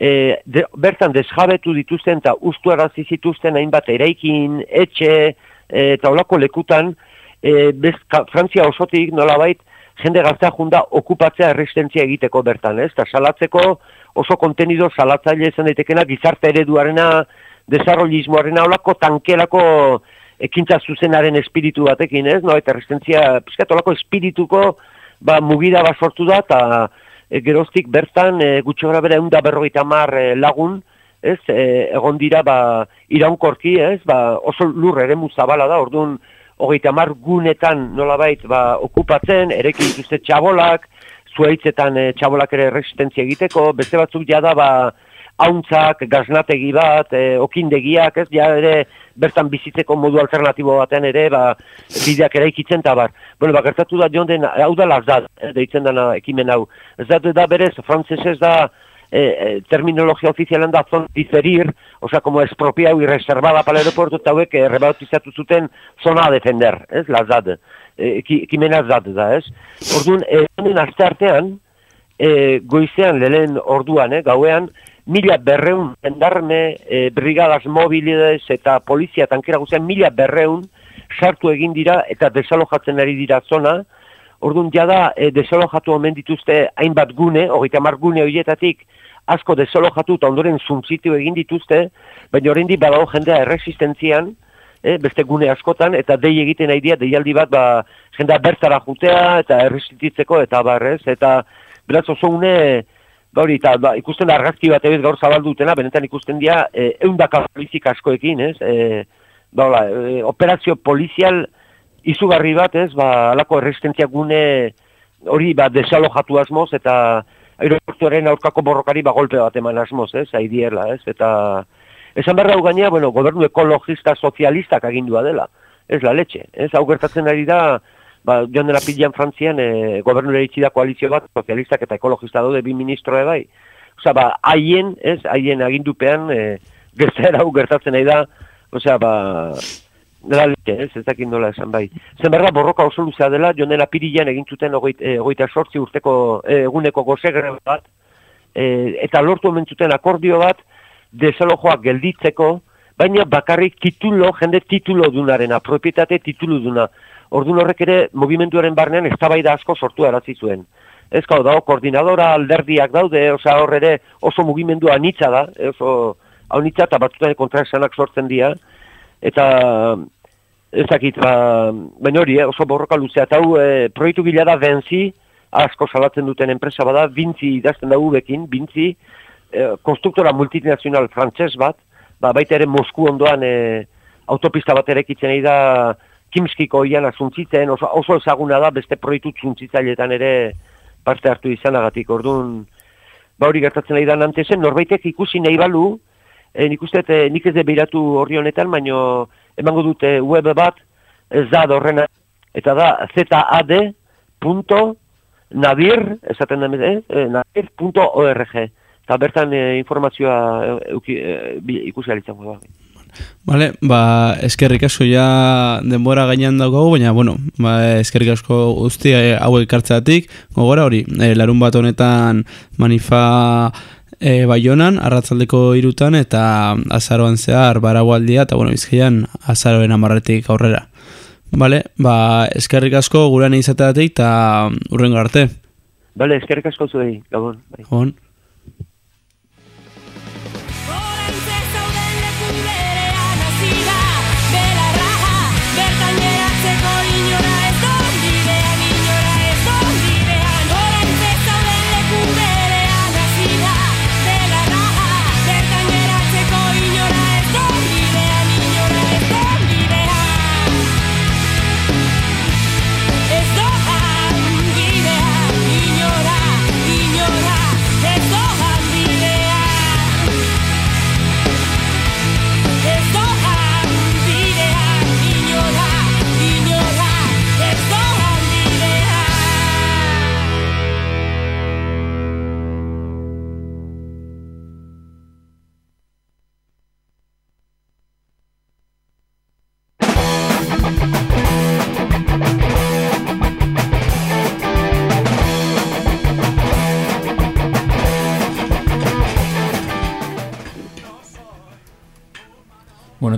e, de, bertan desjabetu dituzten eta ustuarazi zituzten hainbat eraikin, etxe, e, eta olako lekutan, e, bez, ka, Frantzia osotik nolabait, jende gaztea junda okupatzea erresistentzia egiteko bertan, ez? Eta salatzeko oso kontenido salatzaile izan daitekena gizarte ereduarena, desarrollismoarena, olako tankelako ekintza zuzenaren espiritu batekin, ez? No, eta erresistentzia, pizkat olako espirituko ba, mugida bat sortu da, eta e, geroztik bertan e, gutxi gara bera eunda berrogeita mar e, lagun, ez, e, egon dira ba, iraunkorki, ez, ba, oso lur ere zabala da, orduan hogeita mar gunetan nolabait ba, okupatzen, ereki dituzte txabolak, zuaitzetan e, txabolak ere resistentzia egiteko, beste batzuk jada ba, hauntzak, gaznategi bat, e, okindegiak, ez, ja ere bertan bizitzeko modu alternatibo batean ere, ba, bideak ere ikitzen eta bar. Bueno, ba, gertatu da joan den, hau da lazdat, eh, deitzen dena ekimen hau. Ez da, da berez, frantzesez da, eh, eh, terminologia ofizialan da zon diferir, osea, como expropiau y reservada para el aeropuerto, eta hauek eh, rebautizatu zuten zona a defender, ez, lazdat. Eki- ekimena azdat da, ez. Orduan, eh, honen aste artean, e, goizean lehen orduan, eh, gauean, mila berreun endarme, e, brigadas mobilidez eta polizia tankera guztian, mila berreun sartu egin dira eta desalojatzen ari dira zona, Orduan jada e, desalojatu omen dituzte hainbat gune, hogeita mar gune horietatik asko desolojatu eta ondoren zuntzitu egin dituzte, baina oraindik badago jendea erresistentzian, eh, beste gune askotan, eta dei egiten nahi dira, deialdi bat, ba, jendea bertara jutea, eta erresistitzeko, eta barrez, eta beraz oso une, ba hori, eta ba, ikusten da argazki bat ebiz gaur zabaldu dutena, benetan ikusten dira, e, eundaka polizik askoekin, ez, e, ba, hola, e, operazio polizial izugarri bat, ez, ba, alako erresistentzia gune hori, ba, desalojatu asmoz, eta aeroportuaren aurkako borrokari, ba, golpe bat eman asmoz, ez, aidierla, ez, eta esan behar dugu gainea, bueno, gobernu ekologista sozialistak agindua dela, ez la leche, ez, hau gertatzen ari da, ba, joan dela pilean Frantzian, e, gobernu da koalizio bat, sozialistak eta ekologista daude, bi ministroe bai, Osea, ba, haien, ez, haien agindupean, e, gertzera hau gertatzen ari da, osea, ba, dela leche, ez, ez dakit nola esan bai. Zen berda, borroka oso luzea dela, joan dela pirilean egin zuten ogoit, e, ogoita sortzi urteko eguneko gozegre bat, e, eta lortu omentzuten akordio bat, desalojoak gelditzeko, baina bakarrik titulo, jende titulo dunarena, propietate titulo duna. Ordun horrek ere, movimenduaren barnean eztabaida asko sortu arazi zuen. Ez gau dago, koordinadora, alderdiak daude, osa hor ere oso mugimendu anitza da, e, oso anitza eta batzutan kontraesanak sortzen dira, eta ez dakit, ba, baina hori, eh, oso borroka luzea, eta hau e, proiektu gila da benzi, asko salatzen duten enpresa bada, bintzi idazten da bekin, bintzi, e, konstruktora multinazional frantses bat, ba, baita ere Mosku ondoan e, autopista bat erekitzen ari da Kimskiko ian azuntzitzen, oso, oso ezaguna da beste proiektu zuntzitzailetan ere parte hartu izanagatik. Orduan, ba hori gertatzen ari da nantezen, norbaitek ikusi nahi balu, e, nik uste, e, nik ez debiratu horri honetan, baino emango dute web bat, ez da dorrena, eta da zad.nadir, esaten da, eh? nadir.org. Eta bertan e, informazioa e, e, ikusi alitzango da. Vale, ba, eskerrik asko ja denbora gainean daukagu, baina, bueno, ba, eskerrik asko guzti e, hauek kartzatik, gogora hori, e, larun bat honetan manifa e, baionan, arratzaldeko irutan, eta azaroan zehar baragualdia, eta, bueno, izkian azaroen amarretik aurrera. Vale, ba, eskerrik asko gurean izateatik, eta urrengo arte. Vale, eskerrik asko zuei, gabon. Bai. Gabon.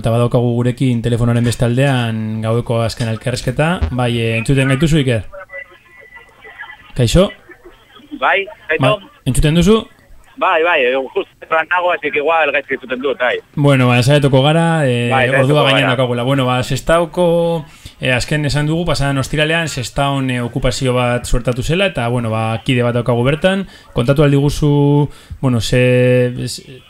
Eta badaukagu gurekin telefonoaren bestaldean gaueko azken alkerrezketa. Bai, e, entzuten gaituzu, Iker? Kaixo? Bai, kaito? Ba, entzuten duzu? Bai, bai, just erran nago, así que igual gaizki entzuten dut, bai. Bueno, ba, esaetoko gara, e, Bai, ordua gara. dakagula. Bueno, ba, sestauko, e, azken esan dugu, pasadan ostiralean, sestaun e, okupazio bat suertatu zela, eta, bueno, ba, kide bat daukagu bertan. Kontatu aldi guzu, bueno, ze,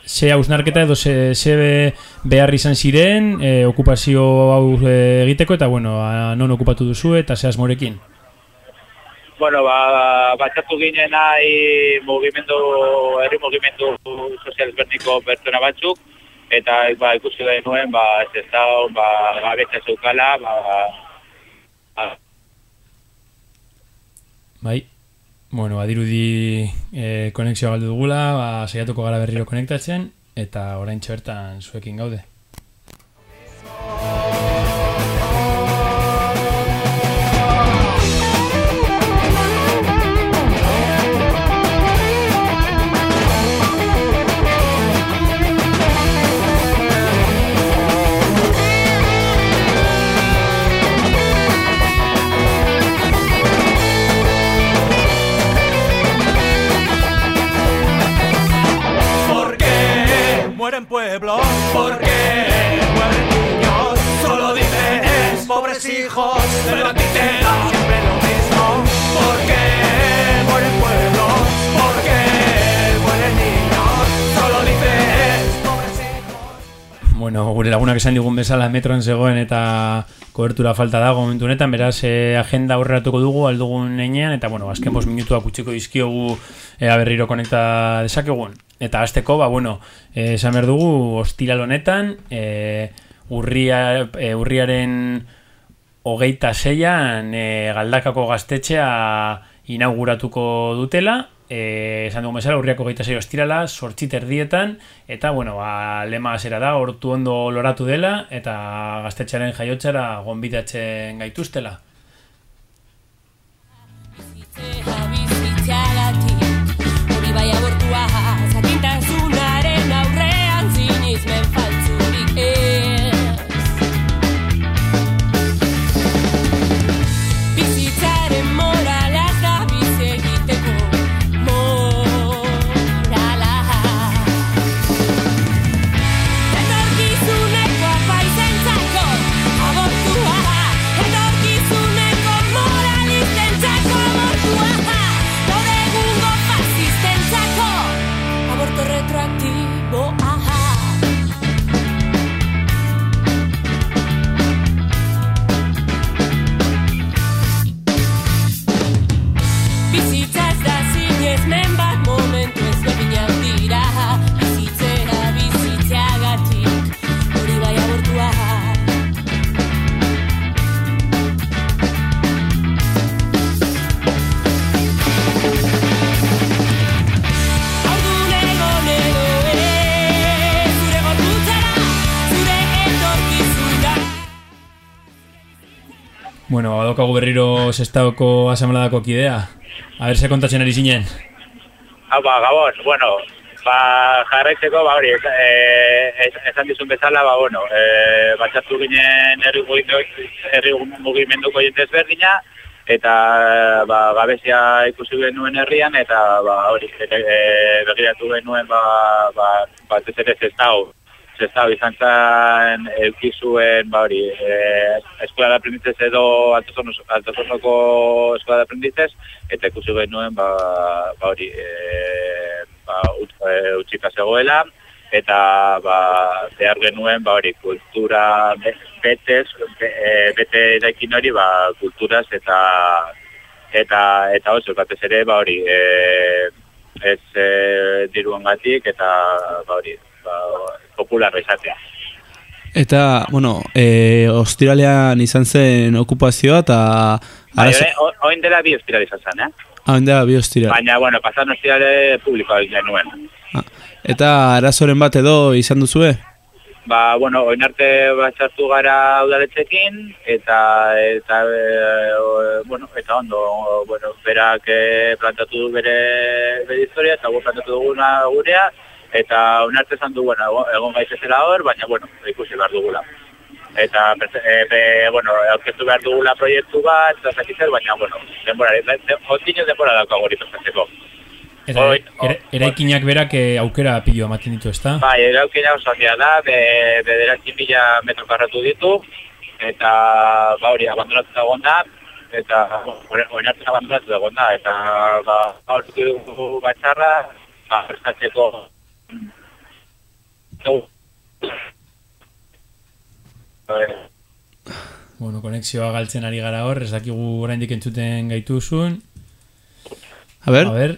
ze hausnarketa edo ze, ze be- behar izan ziren, e, okupazio hau e, egiteko, eta, bueno, a, non okupatu duzu eta ze asmorekin. Bueno, ba, batxatu ginen nahi mugimendu, herri mugimendu sozial ezberdineko pertsona batzuk, eta ba, ikusi da nuen, ba, ez da, ba, gabetza zeukala, ba, ba, Bai. Bueno, badirudi e, konexioa galdu dugula, ba, saiatuko gara berriro konektatzen, eta orain bertan zuekin gaude. mueren pueblos. Porque mueren niños, solo dices pobres hijos, pero a ti te da siempre lo mismo. ¿Por Porque mueren pueblos, porque mueren niños, solo dices pobres hijos. Bueno, gure lagunak esan digun bezala metroan zegoen eta kobertura falta dago momentu honetan, beraz e, agenda aurreratuko dugu aldugun heinean eta bueno, azken 5 minutuak utziko dizkiogu eh, ea berriro konekta dezakegun. Eta azteko, ba, bueno, eh, esan behar dugu, ostiral honetan, eh, urria, eh, urriaren hogeita zeian eh, galdakako gaztetxea inauguratuko dutela, esan dugu bezala, urriako hogeita zei ostirala, sortxit erdietan, eta, bueno, ba, lema zera da, hortu ondo loratu dela, eta gaztetxearen jaiotxara gonbidatzen gaituztela. Bueno, badokagu berriro sestaoko asambladako kidea. A ber, ze kontatzen ari zinen. Hau ba, gabon, bueno, ba, jarraitzeko, ba, hori, ez- ez- esan dizun bezala, ba, bueno, eh, batxatu ginen herri, mugimendu- herri mugimenduko jente ezberdina, eta ba, gabezia ikusi genuen herrian, eta ba, hori, e, begiratu genuen, ba, ba, batez ere zestau, zestau izan zen eukizuen, ba, hori, e, eskola de aprendices edo altozonoko eskola de aprendices, eta ikusi genuen, ba, ba hori, e, ba, ut, e, zegoela, eta ba, behar genuen, ba hori, kultura be- betez, be, e, bete daikin hori, ba, kulturaz eta eta eta oso, batez ere, ba hori, e, ez e, diruangatik eta ba hori, ba, popularra izatea. Eta, bueno, e, ostiralean izan zen okupazioa eta Bai, arazo... orain- o- orain dela bi ostiral izan zen, eh? Ah, da, bi ostiral. Baina, bueno, pasan ostirale publikoa genuen. Eta arazoren bat edo izan duzue? Ba, bueno, oin arte batxartu gara udaletxekin, eta, eta, e, bueno, eta ondo, bueno, berak eh, plantatu du bere, bere historia, eta gu plantatu duguna gurea, eta oin arte esan du, bueno, egon- gaitezela hor, baina, bueno, ikusi behar dugula. Eta, perse- e, be, bueno, aurkeztu behar dugula proiektu bat, eta zakitzer, baina, bueno, denbora, de, de, ontinez denbora daukago hori prestatzeko. Eta ere, eraikinak berak eh, aukera pilo ematen ditu, ezta? Bai, eraukina oso handia da, be, bederatzi mila metro karratu ditu, eta ba hori abandonatu egon da, eta orain arte abandonatu egon da, eta ba, aurkitu dugu batxarra, ba, prestatzeko Bueno, konexioa galtzen ari gara hor, ez dakigu oraindik entzuten gaituzun. A ber, A ber,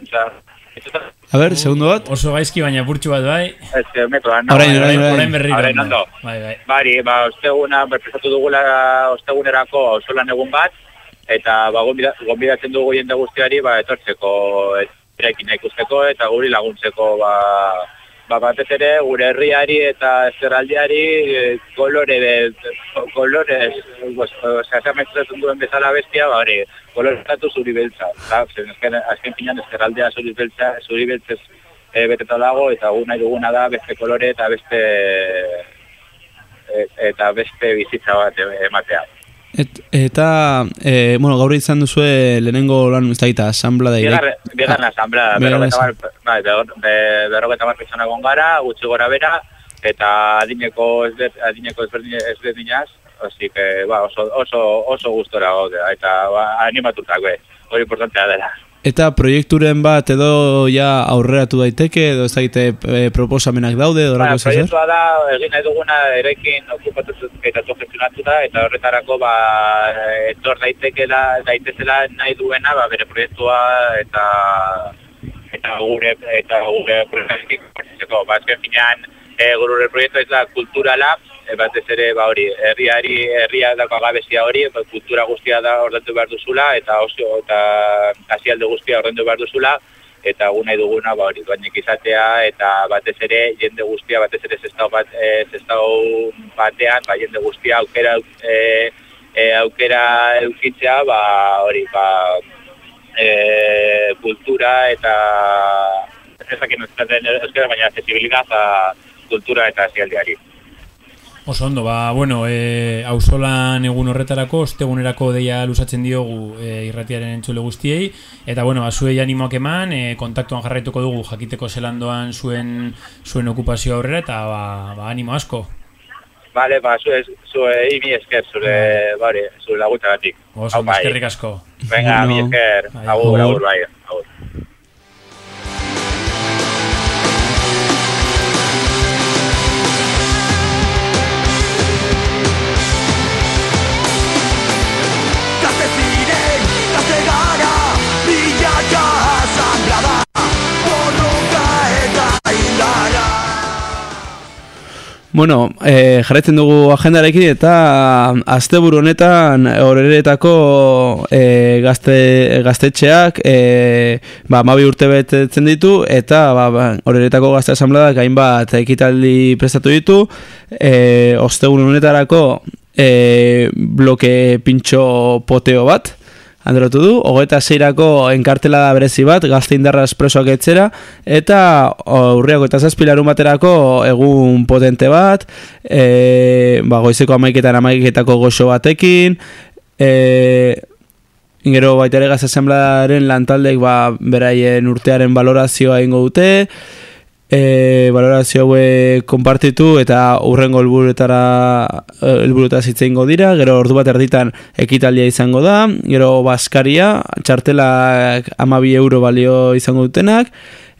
a ber, segundo bat. oso gaizki baina purtsu bat bai. Ez metroan, Orain, orain, orain. Orain berriro. Orain ondo. Bai, bai. Bari, ba, osteguna, prestatu dugula ostegunerako auzolan egun bat, eta ba, gonbidatzen dugu jende guztiari ba, etortzeko eraikina ikusteko eta guri laguntzeko ba, ba, batez ere gure herriari eta ezkerraldiari eh, kolore de, kolores, osea, esan duen bezala bestia, ba, hori, koloretatu zuri beltza. Eta, zen, azken, azken finan ezkerraldea zuri beltza, zuri beltzez e, beteta dago, eta gu nahi duguna da beste kolore eta beste e, eta beste bizitza bat ematea. Et, eta, e, bueno, gaur izan duzue lehenengo lan, ez da gita, asamblea da Bigarren bigarren asamblea, bigarren berrogeta mar, pertsona egon gara, gutxi gora bera, eta adineko ezber, adineko ezberdin ezberdinaz, Así que, ba, oso, oso, oso gustora gaude, eta ba, animatutak, be, hori importantea dela. Eta proiekturen bat edo ja aurreratu daiteke, edo ez daite e, proposamenak daude, edo Ba, horako zer? proiektua da, egin nahi duguna erekin okupatu eta gestionatu da, eta horretarako, ba, etor daitekela, daitezela nahi duena, ba, bere proiektua eta eta gure eta gure proiektuekin partzitzeko. Ba, azken finean, e, gure proiektua ez da kulturala, e, batez ere, ba, hori, herriari, herria dako agabezia hori, ba, kultura guztia da ordentu behar duzula, eta oso, eta hasialde guztia ordentu behar duzula, eta gu nahi duguna ba hori doainik izatea eta batez ere jende guztia batez ere zestau bat e, zestau batean ba jende guztia aukera e, e, aukera eukitzea ba hori ba e, kultura eta ezakin euskaten euskara baina accesibilidad a kultura eta hasialdiari. Oso ondo, ba, bueno, e, auzolan egun horretarako, ostegunerako deia lusatzen diogu e, irratiaren entzule guztiei, eta bueno, ba, zuei animoak eman, e, kontaktuan jarraituko dugu jakiteko zelandoan zuen zuen okupazio aurrera, eta ba, ba animo asko. Vale, ba, zue, zue, imi esker, zure, bari, zure laguntagatik. Oso, bai. eskerrik asko. Venga, mi esker, Bai. agur, Agur. agur, bai, agur. Bueno, e, jarraitzen dugu agendarekin eta asteburu honetan horeretako e, gazte, gaztetxeak e, ba, mabi urte betetzen ditu eta ba, ba, horeretako gazte asambladak hainbat ekitaldi prestatu ditu. E, ostegun honetarako e, bloke pintxo poteo bat androtu du, hogeita zeirako enkartelada berezi bat, gazte indarra espresoak etxera, eta urriako eta zazpilarun baterako egun potente bat, e, ba, goizeko amaiketan amaiketako goxo batekin, e, Gero baita ere gazte asamblaren lantaldek ba, beraien urtearen valorazioa egingo dute, e, valorazio hauek konpartitu eta urrengo helburuetara helburuetara hitze egingo dira, gero ordu bat erditan ekitaldia izango da, gero baskaria, txartelak 12 euro balio izango dutenak,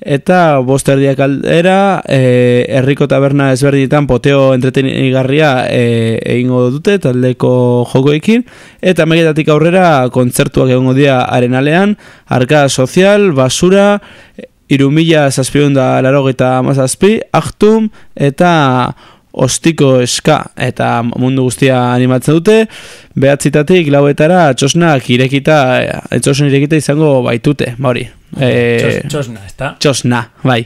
eta bost erdiak aldera e, herriko taberna ezberdinetan poteo entretenigarria e, egingo dute taldeko jokoekin. Eta megetatik aurrera kontzertuak egongo dira arenalean arka sozial, basura irumila zazpiunda laro eta mazazpi, aktum eta ostiko eska eta mundu guztia animatzen dute behatzitatik lauetara txosnak irekita e, txosna irekita izango baitute, ba hori e, Txos- txosna, ezta? txosna, bai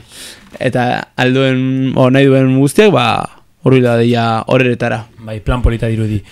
eta alduen, o nahi duen guztiak ba hori da deia horeretara Bai, plan polita dirudi.